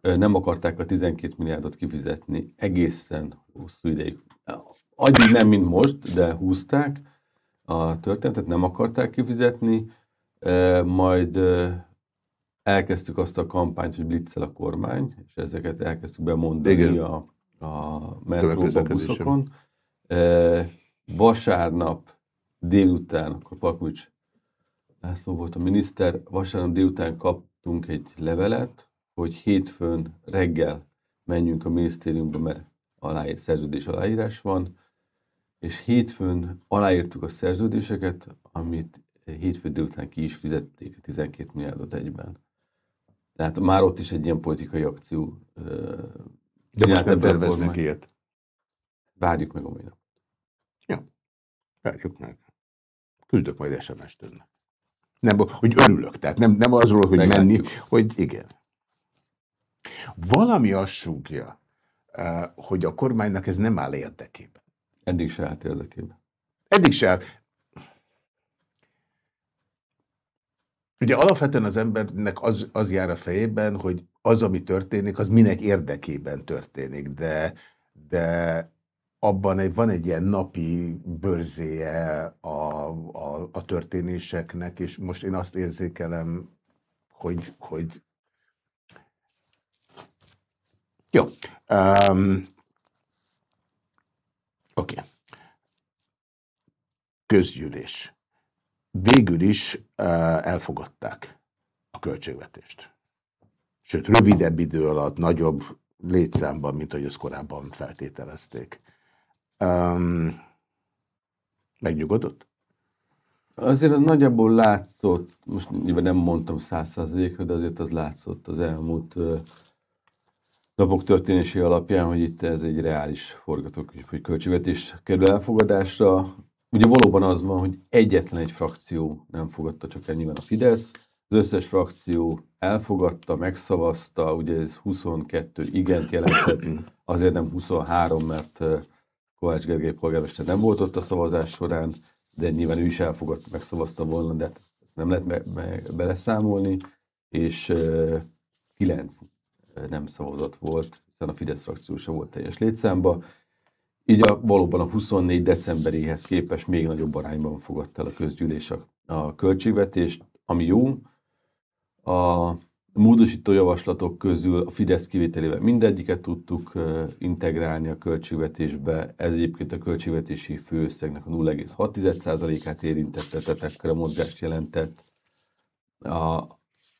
Ö, Nem akarták a 12 milliárdot kifizetni egészen hosszú ideig. Addig nem, mint most, de húzták a történetet, nem akarták kifizetni, majd elkezdtük azt a kampányt, hogy blitzel a kormány, és ezeket elkezdtük bemondani Igen. a, a metróba, buszokon. Vasárnap délután, akkor Palkovics László volt a miniszter, vasárnap délután kaptunk egy levelet, hogy hétfőn reggel menjünk a minisztériumba, mert aláír, szerződés aláírás van, és hétfőn aláírtuk a szerződéseket, amit hétfő délután ki is fizették 12 milliárdot egyben. Tehát már ott is egy ilyen politikai akció. De most nem terveznek ilyet. Várjuk meg a mai nap. Ja, várjuk meg. Küldök majd SMS-t önnek. Nem, hogy örülök, tehát nem, nem azról, hogy Meglátjuk. menni, hogy igen. Valami azt súgja, hogy a kormánynak ez nem áll érdekében. Eddig se állt érdekében. Eddig se állt. Ugye alapvetően az embernek az, az jár a fejében, hogy az, ami történik, az minek érdekében történik, de, de abban egy, van egy ilyen napi bőrzéje a, a, a történéseknek, és most én azt érzékelem, hogy, hogy jó. Um, Oké. Okay. Közgyűlés. Végül is uh, elfogadták a költségvetést. Sőt, rövidebb idő alatt, nagyobb létszámban, mint ahogy azt korábban feltételezték. Um, megnyugodott? Azért az nagyjából látszott, most nyilván nem mondtam száz százalékra, de azért az látszott az elmúlt napok történési alapján, hogy itt ez egy reális forgatókönyv, hogy költségvetés kerül elfogadásra. Ugye valóban az van, hogy egyetlen egy frakció nem fogadta, csak el nyilván a Fidesz. Az összes frakció elfogadta, megszavazta, ugye ez 22 igent jelentett, azért nem 23, mert Kovács Gergely polgármester nem volt ott a szavazás során, de nyilván ő is elfogadta, megszavazta volna, de ezt nem lehet be, be, beleszámolni, és uh, 9 nem szavazat volt, hiszen a Fidesz frakció sem volt teljes létszámba. Így a, valóban a 24 decemberéhez képest még nagyobb arányban fogadta el a közgyűlés a, a költségvetést, ami jó. A módosító javaslatok közül a Fidesz kivételével mindegyiket tudtuk integrálni a költségvetésbe. Ez egyébként a költségvetési főösszegnek a 0,6%-át érintette, tehát ekkora mozgást jelentett. A,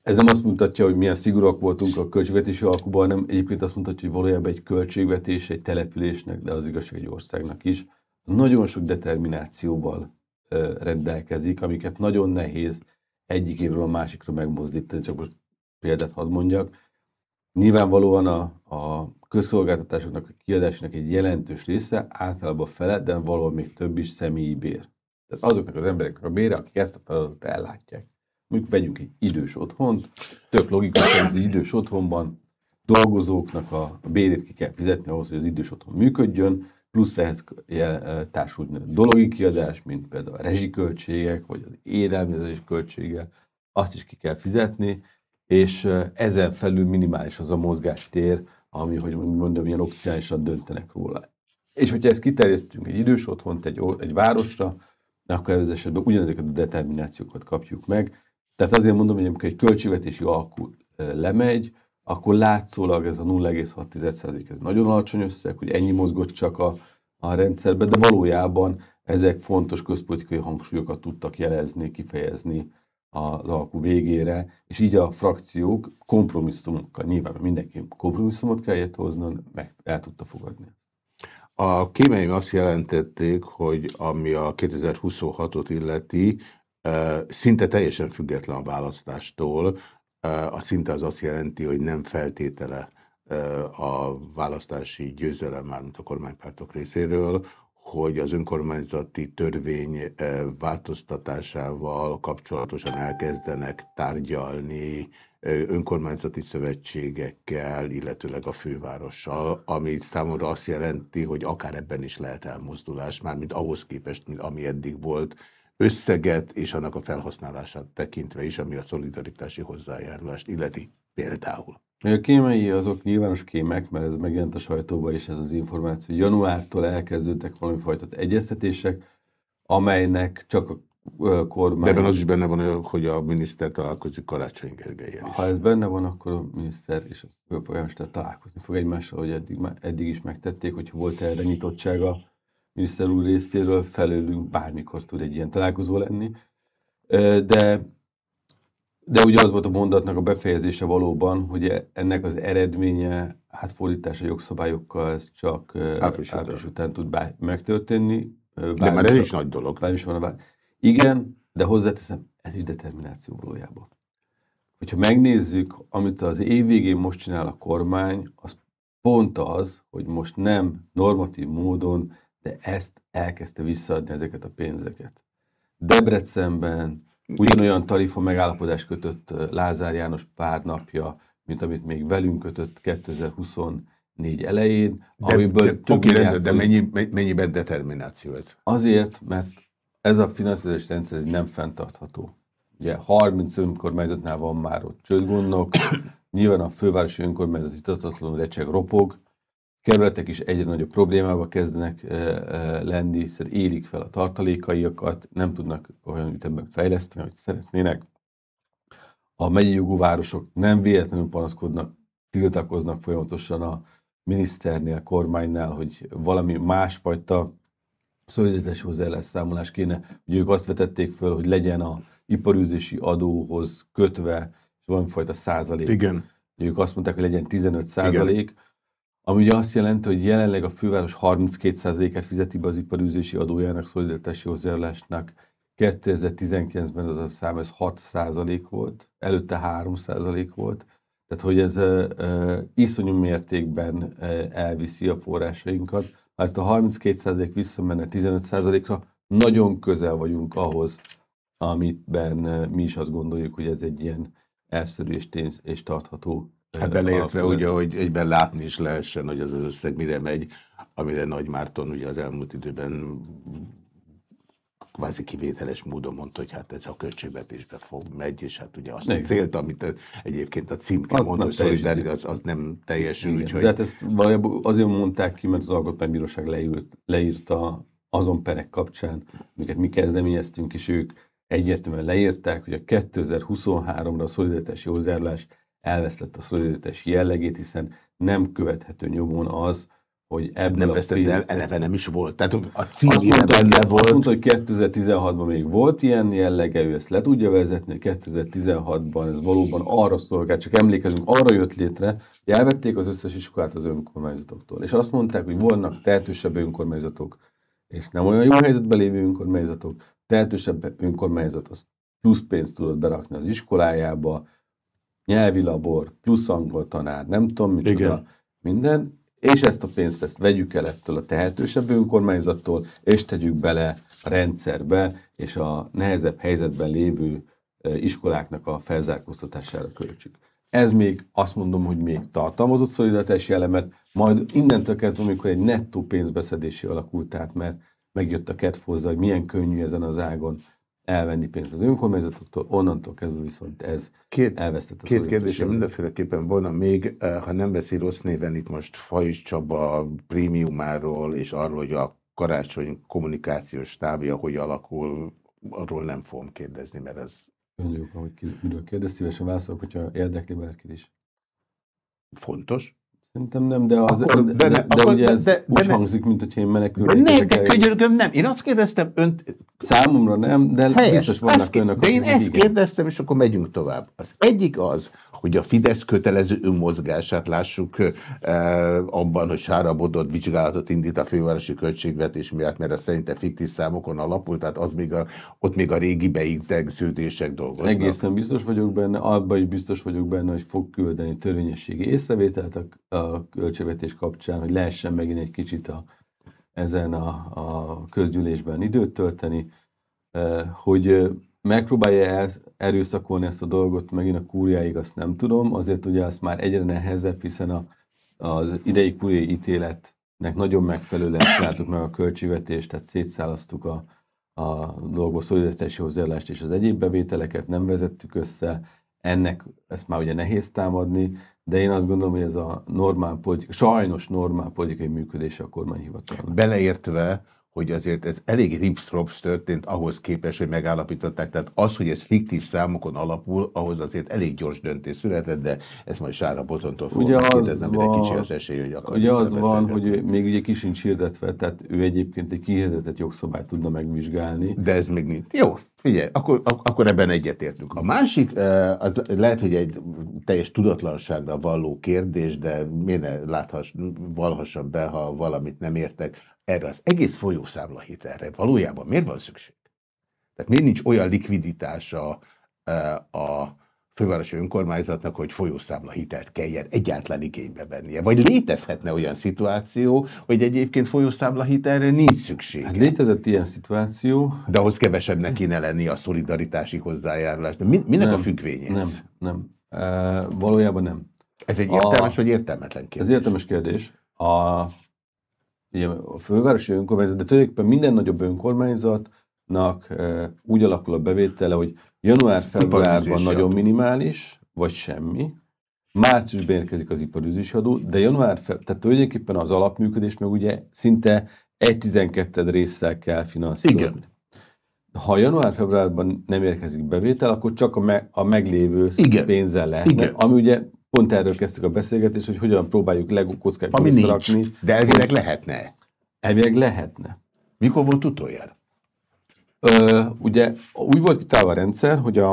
ez nem azt mutatja, hogy milyen szigorúak voltunk a költségvetési alkuban, hanem egyébként azt mutatja, hogy valójában egy költségvetés egy településnek, de az igazság egy országnak is, nagyon sok determinációval rendelkezik, amiket nagyon nehéz egyik évről a másikra megmozdítani. Csak most példát hadd mondjak. Nyilvánvalóan a, a közszolgáltatásoknak, a kiadásnak egy jelentős része, általában fele, de valahol még több is személyi bér. Tehát azoknak az embereknek a bére, akik ezt a feladatot ellátják mondjuk vegyünk egy idős otthont, tök logikus, hogy az idős otthonban dolgozóknak a bérét ki kell fizetni ahhoz, hogy az idős otthon működjön, plusz ehhez társul dologi kiadás, mint például a rezsiköltségek, vagy az élelmezés költsége, azt is ki kell fizetni, és ezen felül minimális az a mozgástér, ami, hogy mondjam, ilyen opciálisan döntenek róla. És hogyha ezt kiterjesztünk egy idős otthont egy, egy városra, akkor ez esetben ugyanezeket a determinációkat kapjuk meg, tehát azért mondom, hogy amikor egy költségvetési alkú lemegy, akkor látszólag ez a 0,6% ez nagyon alacsony összeg, hogy ennyi mozgott csak a, a rendszerben, de valójában ezek fontos közpolitikai hangsúlyokat tudtak jelezni, kifejezni az alkú végére, és így a frakciók kompromisszumokkal, nyilván mindenki kompromisszumot kellett hozni, meg el tudta fogadni. A kémeim azt jelentették, hogy ami a 2026-ot illeti, szinte teljesen független a választástól. A szinte az azt jelenti, hogy nem feltétele a választási győzelem, mármint a kormánypártok részéről, hogy az önkormányzati törvény változtatásával kapcsolatosan elkezdenek tárgyalni önkormányzati szövetségekkel, illetőleg a fővárossal, ami számomra azt jelenti, hogy akár ebben is lehet elmozdulás, mármint ahhoz képest, mint ami eddig volt, összeget és annak a felhasználását tekintve is, ami a szolidaritási hozzájárulást illeti például. A kémei azok nyilvános kémek, mert ez megjelent a sajtóban is ez az információ. Januártól elkezdődtek valami fajta egyeztetések, amelynek csak a kormány... De ebben az is benne van, hogy a miniszter találkozik Karácsony Gergelyen Ha ez benne van, akkor a miniszter és a főpolgármester találkozni fog egymással, hogy eddig, eddig is megtették, hogyha volt erre nyitottsága miniszter úr részéről felőlünk bármikor tud egy ilyen találkozó lenni. De, de ugye az volt a mondatnak a befejezése valóban, hogy ennek az eredménye átfordítása jogszabályokkal ez csak április, április után tud bár, megtörténni. De már ez is nagy dolog. Bár is van a vár. Igen, de hozzáteszem, ez is determináció valójában. Hogyha megnézzük, amit az év végén most csinál a kormány, az pont az, hogy most nem normatív módon, de ezt elkezdte visszaadni ezeket a pénzeket. Debrecenben ugyanolyan tarifa megállapodás kötött Lázár János pár napja, mint amit még velünk kötött 2024 elején, de, amiből de, több de, de mennyi, mennyiben determináció ez? Azért, mert ez a finanszírozási rendszer nem fenntartható. Ugye 30 önkormányzatnál van már ott csődgondok, nyilván a fővárosi önkormányzat hitatlanul recseg, ropog, kerületek is egyre nagyobb problémába kezdenek lenni, hiszen élik fel a tartalékaiakat, nem tudnak olyan ütemben fejleszteni, hogy szeretnének. A megyei jogú városok nem véletlenül panaszkodnak, tiltakoznak folyamatosan a miniszternél, kormánynál, hogy valami másfajta szolidaritás hozzáállás számolás kéne. Ugye ők azt vetették föl, hogy legyen a iparűzési adóhoz kötve és valamifajta százalék. Igen. Ők azt mondták, hogy legyen 15 százalék. Ami ugye azt jelenti, hogy jelenleg a főváros 32 százalékát fizeti be az iparűzési adójának, szolidaritási hozzájárulásnak. 2019-ben az a szám, ez 6 százalék volt, előtte 3 százalék volt. Tehát, hogy ez uh, uh, iszonyú mértékben uh, elviszi a forrásainkat. Ha ezt a 32% visszamenne 15%-ra, nagyon közel vagyunk ahhoz, amitben mi is azt gondoljuk, hogy ez egy ilyen elszerű és, tény, és tartható Hát beleértve ugye, hogy egyben látni is lehessen, hogy az összeg mire megy, amire Nagy Márton ugye az elmúlt időben kvázi kivételes módon mondta, hogy hát ez a költségvetésbe fog megy, és hát ugye azt a célt, amit egyébként a címke mondott, hogy az, az nem teljesül. Igen, úgyhogy... De hát ezt valójában azért mondták ki, mert az Alkotmánybíróság leírt, leírta azon perek kapcsán, amiket mi kezdeményeztünk, és ők egyértelműen leírták, hogy a 2023-ra a szolidaritási hozzájárulás elvesztett a szolidaritási jellegét, hiszen nem követhető nyomon az, hogy ebből nem vesztett pénz... el, eleve nem is volt. Tehát a címében benne volt. Azt mondta, hogy 2016-ban még volt ilyen jellege, ő ezt le tudja vezetni, 2016-ban ez valóban arra szolgált, csak emlékezünk, arra jött létre, hogy elvették az összes iskolát az önkormányzatoktól. És azt mondták, hogy vannak tehetősebb önkormányzatok, és nem olyan jó helyzetben lévő önkormányzatok, tehetősebb önkormányzat az plusz pénzt tudott berakni az iskolájába, nyelvi labor, plusz angol tanár, nem tudom micsoda, Igen. minden, és ezt a pénzt ezt vegyük el ettől a tehetősebb önkormányzattól, és tegyük bele a rendszerbe, és a nehezebb helyzetben lévő iskoláknak a felzárkóztatására költsük. Ez még azt mondom, hogy még tartalmazott szolidaritási elemet, majd innentől kezdve, amikor egy nettó pénzbeszedési alakult át, mert megjött a ketfozza, hogy milyen könnyű ezen az ágon elvenni pénzt az önkormányzatoktól, onnantól kezdve viszont ez két, elvesztett a Két kérdésem mindenféleképpen volna még, eh, ha nem veszi rossz néven itt most Fajs Csaba prémiumáról és arról, hogy a karácsony kommunikációs távja hogy alakul, arról nem fogom kérdezni, mert ez... Önjük, hogy ki, miről kérdez, szívesen válaszolok, hogyha érdekli bárkit is. Fontos? Szerintem nem, de, az, akkor, de, de, de, de ugye ez de, úgy de, hangzik, mint hogy én menekülnék. Ne, de könyörgöm, nem. Én azt kérdeztem önt... Számomra nem, de Helyes, biztos vannak önök. De én ezt igen. kérdeztem, és akkor megyünk tovább. Az egyik az, hogy a Fidesz kötelező önmozgását lássuk eh, abban, hogy Sára Bodot vizsgálatot indít a fővárosi költségvetés miatt, mert ez szerinte fiktív számokon alapul, tehát az még a, ott még a régi beigzegződések dolgoznak. Egészen biztos vagyok benne, abban is biztos vagyok benne, hogy fog küldeni törvényességi észrevételt a, a költségvetés kapcsán, hogy lehessen megint egy kicsit a, ezen a, a közgyűlésben időt tölteni, eh, hogy megpróbálja el, erőszakolni ezt a dolgot megint a kúriáig, azt nem tudom, azért ugye az már egyre nehezebb, hiszen a, az idei kúriai ítéletnek nagyon megfelelően csináltuk meg a költségvetést, tehát szétszálasztuk a, a dolgok szolidaritási hozzáállást és az egyéb bevételeket, nem vezettük össze, ennek ezt már ugye nehéz támadni, de én azt gondolom, hogy ez a normál politika, sajnos normál politikai működése a kormányhivatalnak. Beleértve, hogy azért ez elég rips történt ahhoz képest, hogy megállapították. Tehát az, hogy ez fiktív számokon alapul, ahhoz azért elég gyors döntés született, de ez majd Sára Botontól fogom ugye kérdeznem, van, kicsi az esély, hogy akar. Ugye az van, hogy még ugye kisincs hirdetve, tehát ő egyébként egy kihirdetett jogszabályt tudna megvizsgálni. De ez még nincs. Jó, Figyelj, akkor, ak- akkor ebben egyetértünk. A másik, az le- lehet, hogy egy teljes tudatlanságra valló kérdés, de miért ne láthass, valhassam be, ha valamit nem értek. Erre az egész folyószámla hitelre valójában miért van szükség? Tehát miért nincs olyan likviditása a fővárosi önkormányzatnak, hogy folyószámla hitelt kelljen egyáltalán igénybe vennie? Vagy létezhetne olyan szituáció, hogy egyébként folyószámla hitelre nincs szükség? Hát létezett ilyen szituáció. De ahhoz kevesebbnek kéne lenni a szolidaritási hozzájárulás. De mi, minek Nem, a függvénye Nem, ez? nem. E, valójában nem. Ez egy A- értelmes vagy értelmetlen kérdés? Ez értelmes kérdés. A, ugye, a fővárosi önkormányzat, de tulajdonképpen minden nagyobb önkormányzatnak e, úgy alakul a bevétele, hogy január-februárban nagyon adó. minimális, vagy semmi. Márciusban érkezik az iparűzési adó, de január, feb- tehát tulajdonképpen az alapműködés meg ugye szinte egy 12 résszel kell finanszírozni. Igen. Ha január-februárban nem érkezik bevétel, akkor csak a, me- a meglévő Igen. pénzzel Igen. ami ugye pont erről kezdtük a beszélgetést, hogy hogyan próbáljuk Lego kockákat Ami nincs. De elvileg lehetne. Elvileg lehetne. Mikor volt utoljára? Ö, ugye úgy volt kitálva a rendszer, hogy a,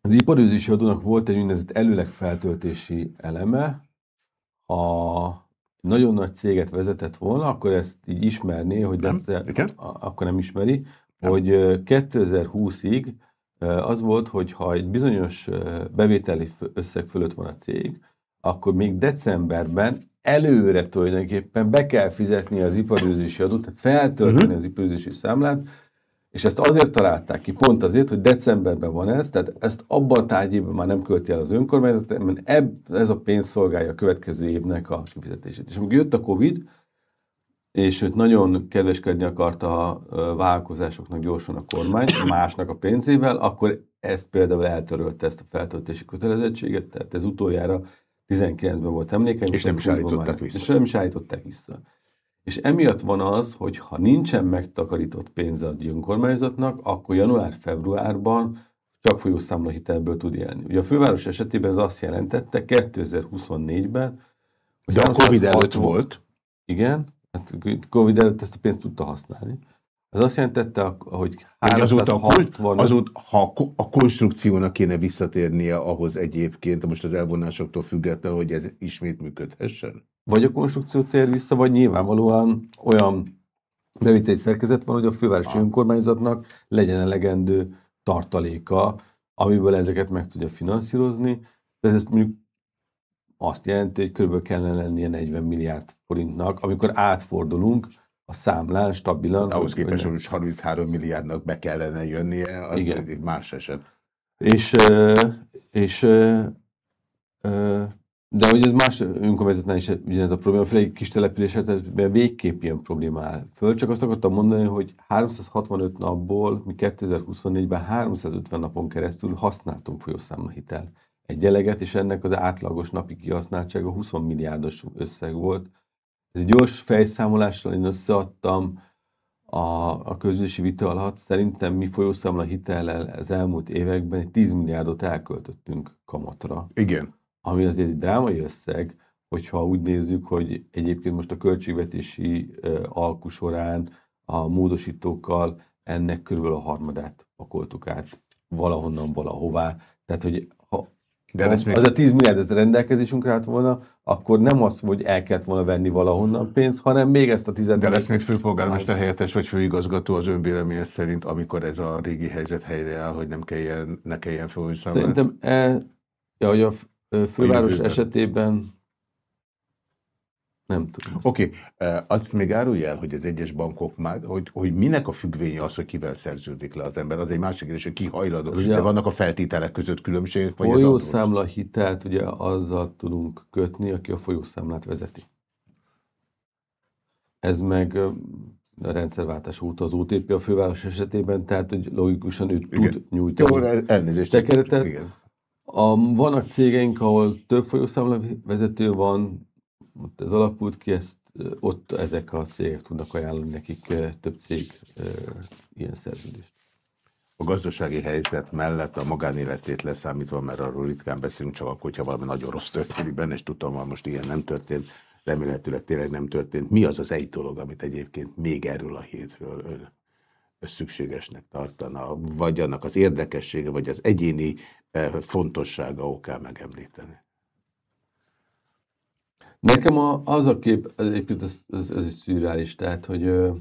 az iparűzési adónak volt egy úgynevezett előleg feltöltési eleme, ha nagyon nagy céget vezetett volna, akkor ezt így ismerné, hogy Nem? Igen? a- akkor nem ismeri, Nem. hogy ö, 2020-ig ö, az volt, hogy ha egy bizonyos bevételi összeg fölött van a cég, akkor még decemberben előre tulajdonképpen be kell fizetni az iparűzési adót, tehát feltölteni Mhm. az iparűzési számlát, és ezt azért találták ki, pont azért, hogy decemberben van ez, tehát ezt abban a tárgyében már nem költi el az önkormányzat, mert ebb, ez a pénz szolgálja a következő évnek a kifizetését. És amikor jött a Covid, és őt nagyon kedveskedni akarta a vállalkozásoknak gyorsan a kormány, másnak a pénzével, akkor ezt például eltörölte ezt a feltöltési kötelezettséget, tehát ez utoljára 19-ben volt emlékeim, És nem is 20-ban állították vissza. És nem is állították vissza. És emiatt van az, hogy ha nincsen megtakarított pénze a önkormányzatnak, akkor január-februárban csak folyószámla hitelből tud élni. Ugye a főváros esetében ez azt jelentette 2024-ben, hogy De a Covid 360 előtt volt. Igen, hát Covid előtt ezt a pénzt tudta használni. Ez azt jelentette, hogy Hogy azóta, a, kon- 360 azóta, ha a ko- a konstrukciónak kéne visszatérnie ahhoz egyébként, most az elvonásoktól függetlenül, hogy ez ismét működhessen? vagy a konstrukció tér vissza, vagy nyilvánvalóan olyan bevételi szerkezet van, hogy a fővárosi Ah. önkormányzatnak legyen elegendő tartaléka, amiből ezeket meg tudja finanszírozni. De ez mondjuk azt jelenti, hogy kb. kellene lennie 40 milliárd forintnak, amikor átfordulunk a számlán stabilan. Ahhoz hogy- képest, hogy- hogy 33 milliárdnak be kellene jönnie, az Igen. egy más eset. És, és de hogy ez más önkormányzatnál is ugyanez a probléma, főleg egy kis település esetben végképp ilyen probléma áll föl. Csak azt akartam mondani, hogy 365 napból mi 2024-ben 350 napon keresztül használtunk folyószámla hitel egyeleget, és ennek az átlagos napi kihasználtsága 20 milliárdos összeg volt. Ez egy gyors fejszámolással én összeadtam a, a közösségi vita alatt. Szerintem mi folyószámla hitellel az elmúlt években egy 10 milliárdot elköltöttünk kamatra Igen. ami azért egy drámai összeg, hogyha úgy nézzük, hogy egyébként most a költségvetési ö, alku során a módosítókkal ennek körülbelül a harmadát pakoltuk át valahonnan valahová. Tehát, hogy De lesz még- az a 10 milliárd ez rendelkezésünkre állt volna, akkor nem az, hogy el kellett volna venni valahonnan pénzt, hanem még ezt a 10 De lesz még főpolgármester helyettes vagy főigazgató az önvéleménye szerint, amikor ez a régi helyzet helyreáll, hogy nem kelljen, ne kelljen fölhúzni Szerintem e, ja, hogy a főváros esetében nem tudom. Oké, okay. azt még árulj el, hogy az egyes bankok már, hogy, hogy minek a függvénye az, hogy kivel szerződik le az ember, az egy másik kérdés, hogy ki hajlandó. Ugye- De vannak a feltételek között különbségek, vagy? Folyószámla hitelt ugye azzal tudunk kötni, aki a folyószámlát vezeti. Ez meg a rendszerváltás óta az OTP a főváros esetében, tehát hogy logikusan ő tud Igen. nyújtani. Jó, el- elnézést. Tekeretet? Igen. A, vannak cégeink, ahol több folyószámla vezető van, ott ez alakult ki, ezt, ott ezek a cégek tudnak ajánlani nekik több cég ilyen szerződést. A gazdasági helyzet mellett a magánéletét leszámítva, mert arról ritkán beszélünk, csak akkor, hogyha valami nagyon rossz történik benne, és tudom, hogy most ilyen nem történt, remélhetőleg tényleg nem történt. Mi az az egy dolog, amit egyébként még erről a hétről ön szükségesnek tartana, vagy annak az érdekessége, vagy az egyéni fontossága okán megemlíteni? Nekem a, az a kép, egyébként ez, ez, ez egy szürreális, tehát, hogy ö,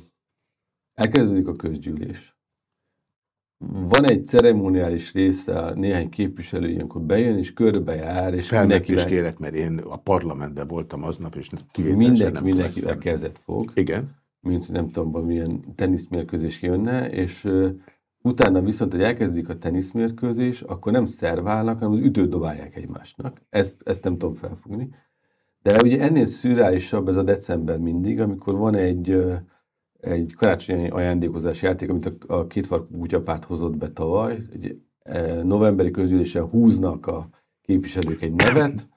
elkezdődik a közgyűlés. Van egy ceremoniális része, néhány képviselő ilyenkor bejön, és körbejár, és mindenkivel... is kérek, mert én a parlamentben voltam aznap, és mindenki, nem mindenkivel kezet fog. Igen. Mint nem tudom, valamilyen teniszmérkőzés jönne, és ö, utána viszont, hogy elkezdik a teniszmérkőzés, akkor nem szerválnak, hanem az ütőt dobálják egymásnak. Ezt, ezt nem tudom felfogni. De ugye ennél szürreálisabb ez a december mindig, amikor van egy, egy karácsonyi ajándékozási játék, amit a, a kétfarkú kutyapárt hozott be tavaly. Egy novemberi közgyűlésen húznak a képviselők egy nevet,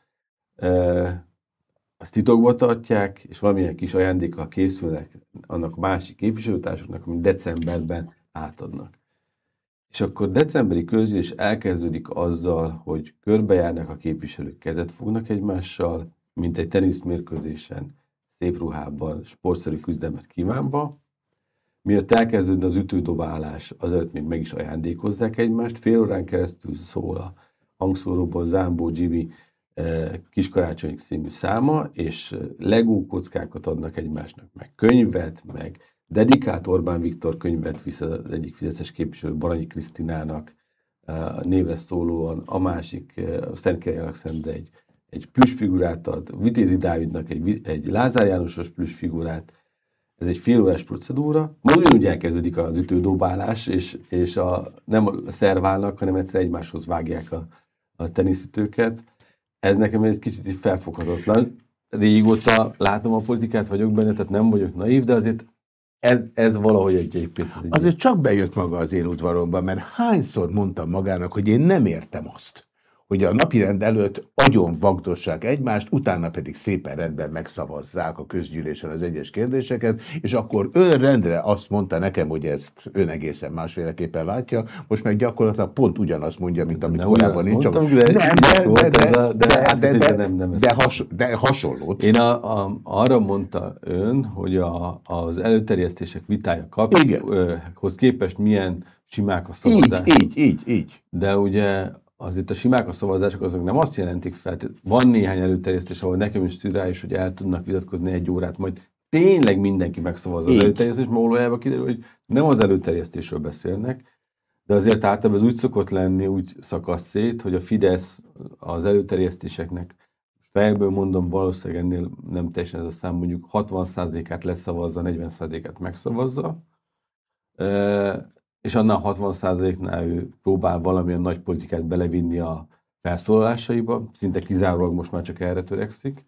azt titokba tartják, és valamilyen kis ajándékkal készülnek annak másik képviselőtársuknak, amit decemberben átadnak. És akkor decemberi közgyűlés elkezdődik azzal, hogy körbejárnak a képviselők, kezet fognak egymással, mint egy teniszmérkőzésen, szép ruhában, sportszerű küzdelmet kívánva, miatt elkezdődne az ütődobálás, azelőtt még meg is ajándékozzák egymást, fél órán keresztül szól a hangszóróból Zámbó Jimmy eh, kiskarácsonyi színű száma, és legó kockákat adnak egymásnak, meg könyvet, meg dedikált Orbán Viktor könyvet visz az egyik fideszes képviselő Baranyi Krisztinának eh, névre szólóan, a másik, eh, a Szentkirály Alexander egy egy plüssfigurát ad, Vitézi Dávidnak egy, egy Lázár Jánosos plüssfigurát, ez egy félórás procedúra, majd ugyanúgy elkezdődik az ütődobálás, és, és a, nem szerválnak, hanem egyszer egymáshoz vágják a, a teniszütőket. Ez nekem egy kicsit felfoghatatlan. Régóta látom a politikát, vagyok benne, tehát nem vagyok naív, de azért ez, ez valahogy egy épít. Ez egy azért csak bejött maga az én udvaromba, mert hányszor mondtam magának, hogy én nem értem azt, hogy a napirend előtt agyon vagdossák egymást, utána pedig szépen rendben megszavazzák a közgyűlésen az egyes kérdéseket, és akkor rendre azt mondta nekem, hogy ezt ön egészen másféleképpen látja, most meg gyakorlatilag pont ugyanazt mondja, mint amit korábban nincs. Csak... De, hasonlót. Én a, a, arra mondta ön, hogy a, az előterjesztések vitája kaphoz képest milyen simák a szavazás. Így, így, így, így. De ugye azért a simák a szavazások azok nem azt jelentik fel, van néhány előterjesztés, ahol nekem is tűr rá is, hogy el tudnak vitatkozni egy órát, majd tényleg mindenki megszavaz az előterjesztés, mert valójában kiderül, hogy nem az előterjesztésről beszélnek, de azért általában ez úgy szokott lenni, úgy szakasz szét, hogy a Fidesz az előterjesztéseknek, fejből mondom, valószínűleg ennél nem teljesen ez a szám, mondjuk 60%-át leszavazza, 40%-át megszavazza, és annál 60%-nál ő próbál valamilyen nagy politikát belevinni a felszólalásaiba, szinte kizárólag most már csak erre törekszik,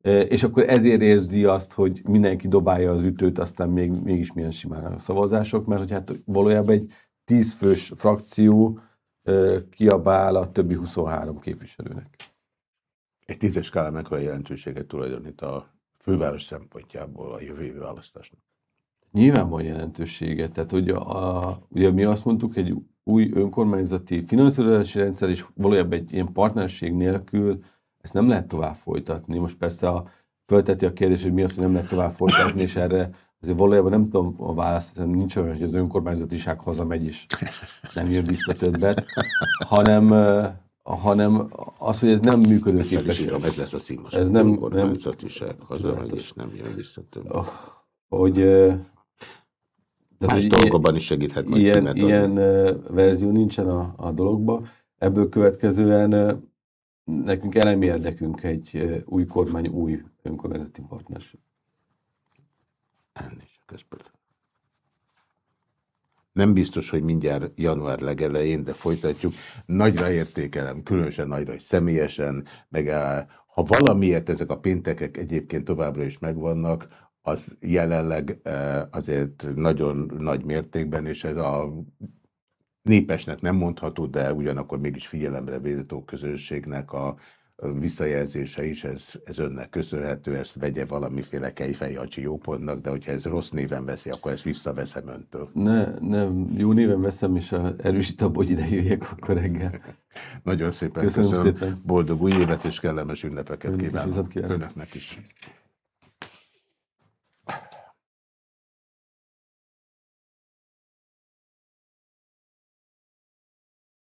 e, és akkor ezért érzi azt, hogy mindenki dobálja az ütőt, aztán még, mégis milyen simán a szavazások, mert hogy hát valójában egy tízfős frakció e, kiabál a többi 23 képviselőnek. Egy tízes skálán mekkora jelentőséget tulajdonít a főváros szempontjából a jövő választásnak? Nyilván van jelentősége. Tehát, hogy a, a, ugye mi azt mondtuk, egy új önkormányzati finanszírozási rendszer, és valójában egy ilyen partnerség nélkül ezt nem lehet tovább folytatni. Most persze a, fölteti a kérdés, hogy mi az, hogy nem lehet tovább folytatni, és erre azért valójában nem tudom a választ, nincs olyan, hogy az önkormányzatiság hazamegy, és nem jön vissza többet, hanem, hanem az, hogy ez nem működőképes. Ez lesz a színvas. Ez nem, önkormányzatiság hazamegy, és nem jön vissza többet. Hogy tehát, Más dolgokban is segíthet majd ilyen, ilyen verzió nincsen a, a dologban. Ebből következően nekünk elemi érdekünk egy új kormány, új önkormányzati partnerség. Nem biztos, hogy mindjárt január legelején, de folytatjuk. Nagyra értékelem, különösen nagyra, hogy személyesen, meg ha valamiért ezek a péntekek egyébként továbbra is megvannak, az jelenleg azért nagyon nagy mértékben, és ez a népesnek nem mondható, de ugyanakkor mégis figyelemre védetó közönségnek a visszajelzése is, ez, ez önnek köszönhető, ezt vegye valamiféle kejfejjancsi jópontnak, de hogyha ez rossz néven veszi, akkor ezt visszaveszem öntől. Ne, nem, jó néven veszem, és erősít abban, hogy ide jöjjek akkor reggel. Nagyon szépen köszönöm. köszönöm. Szépen. Boldog új évet és kellemes ünnepeket kívánok. Önöknek is.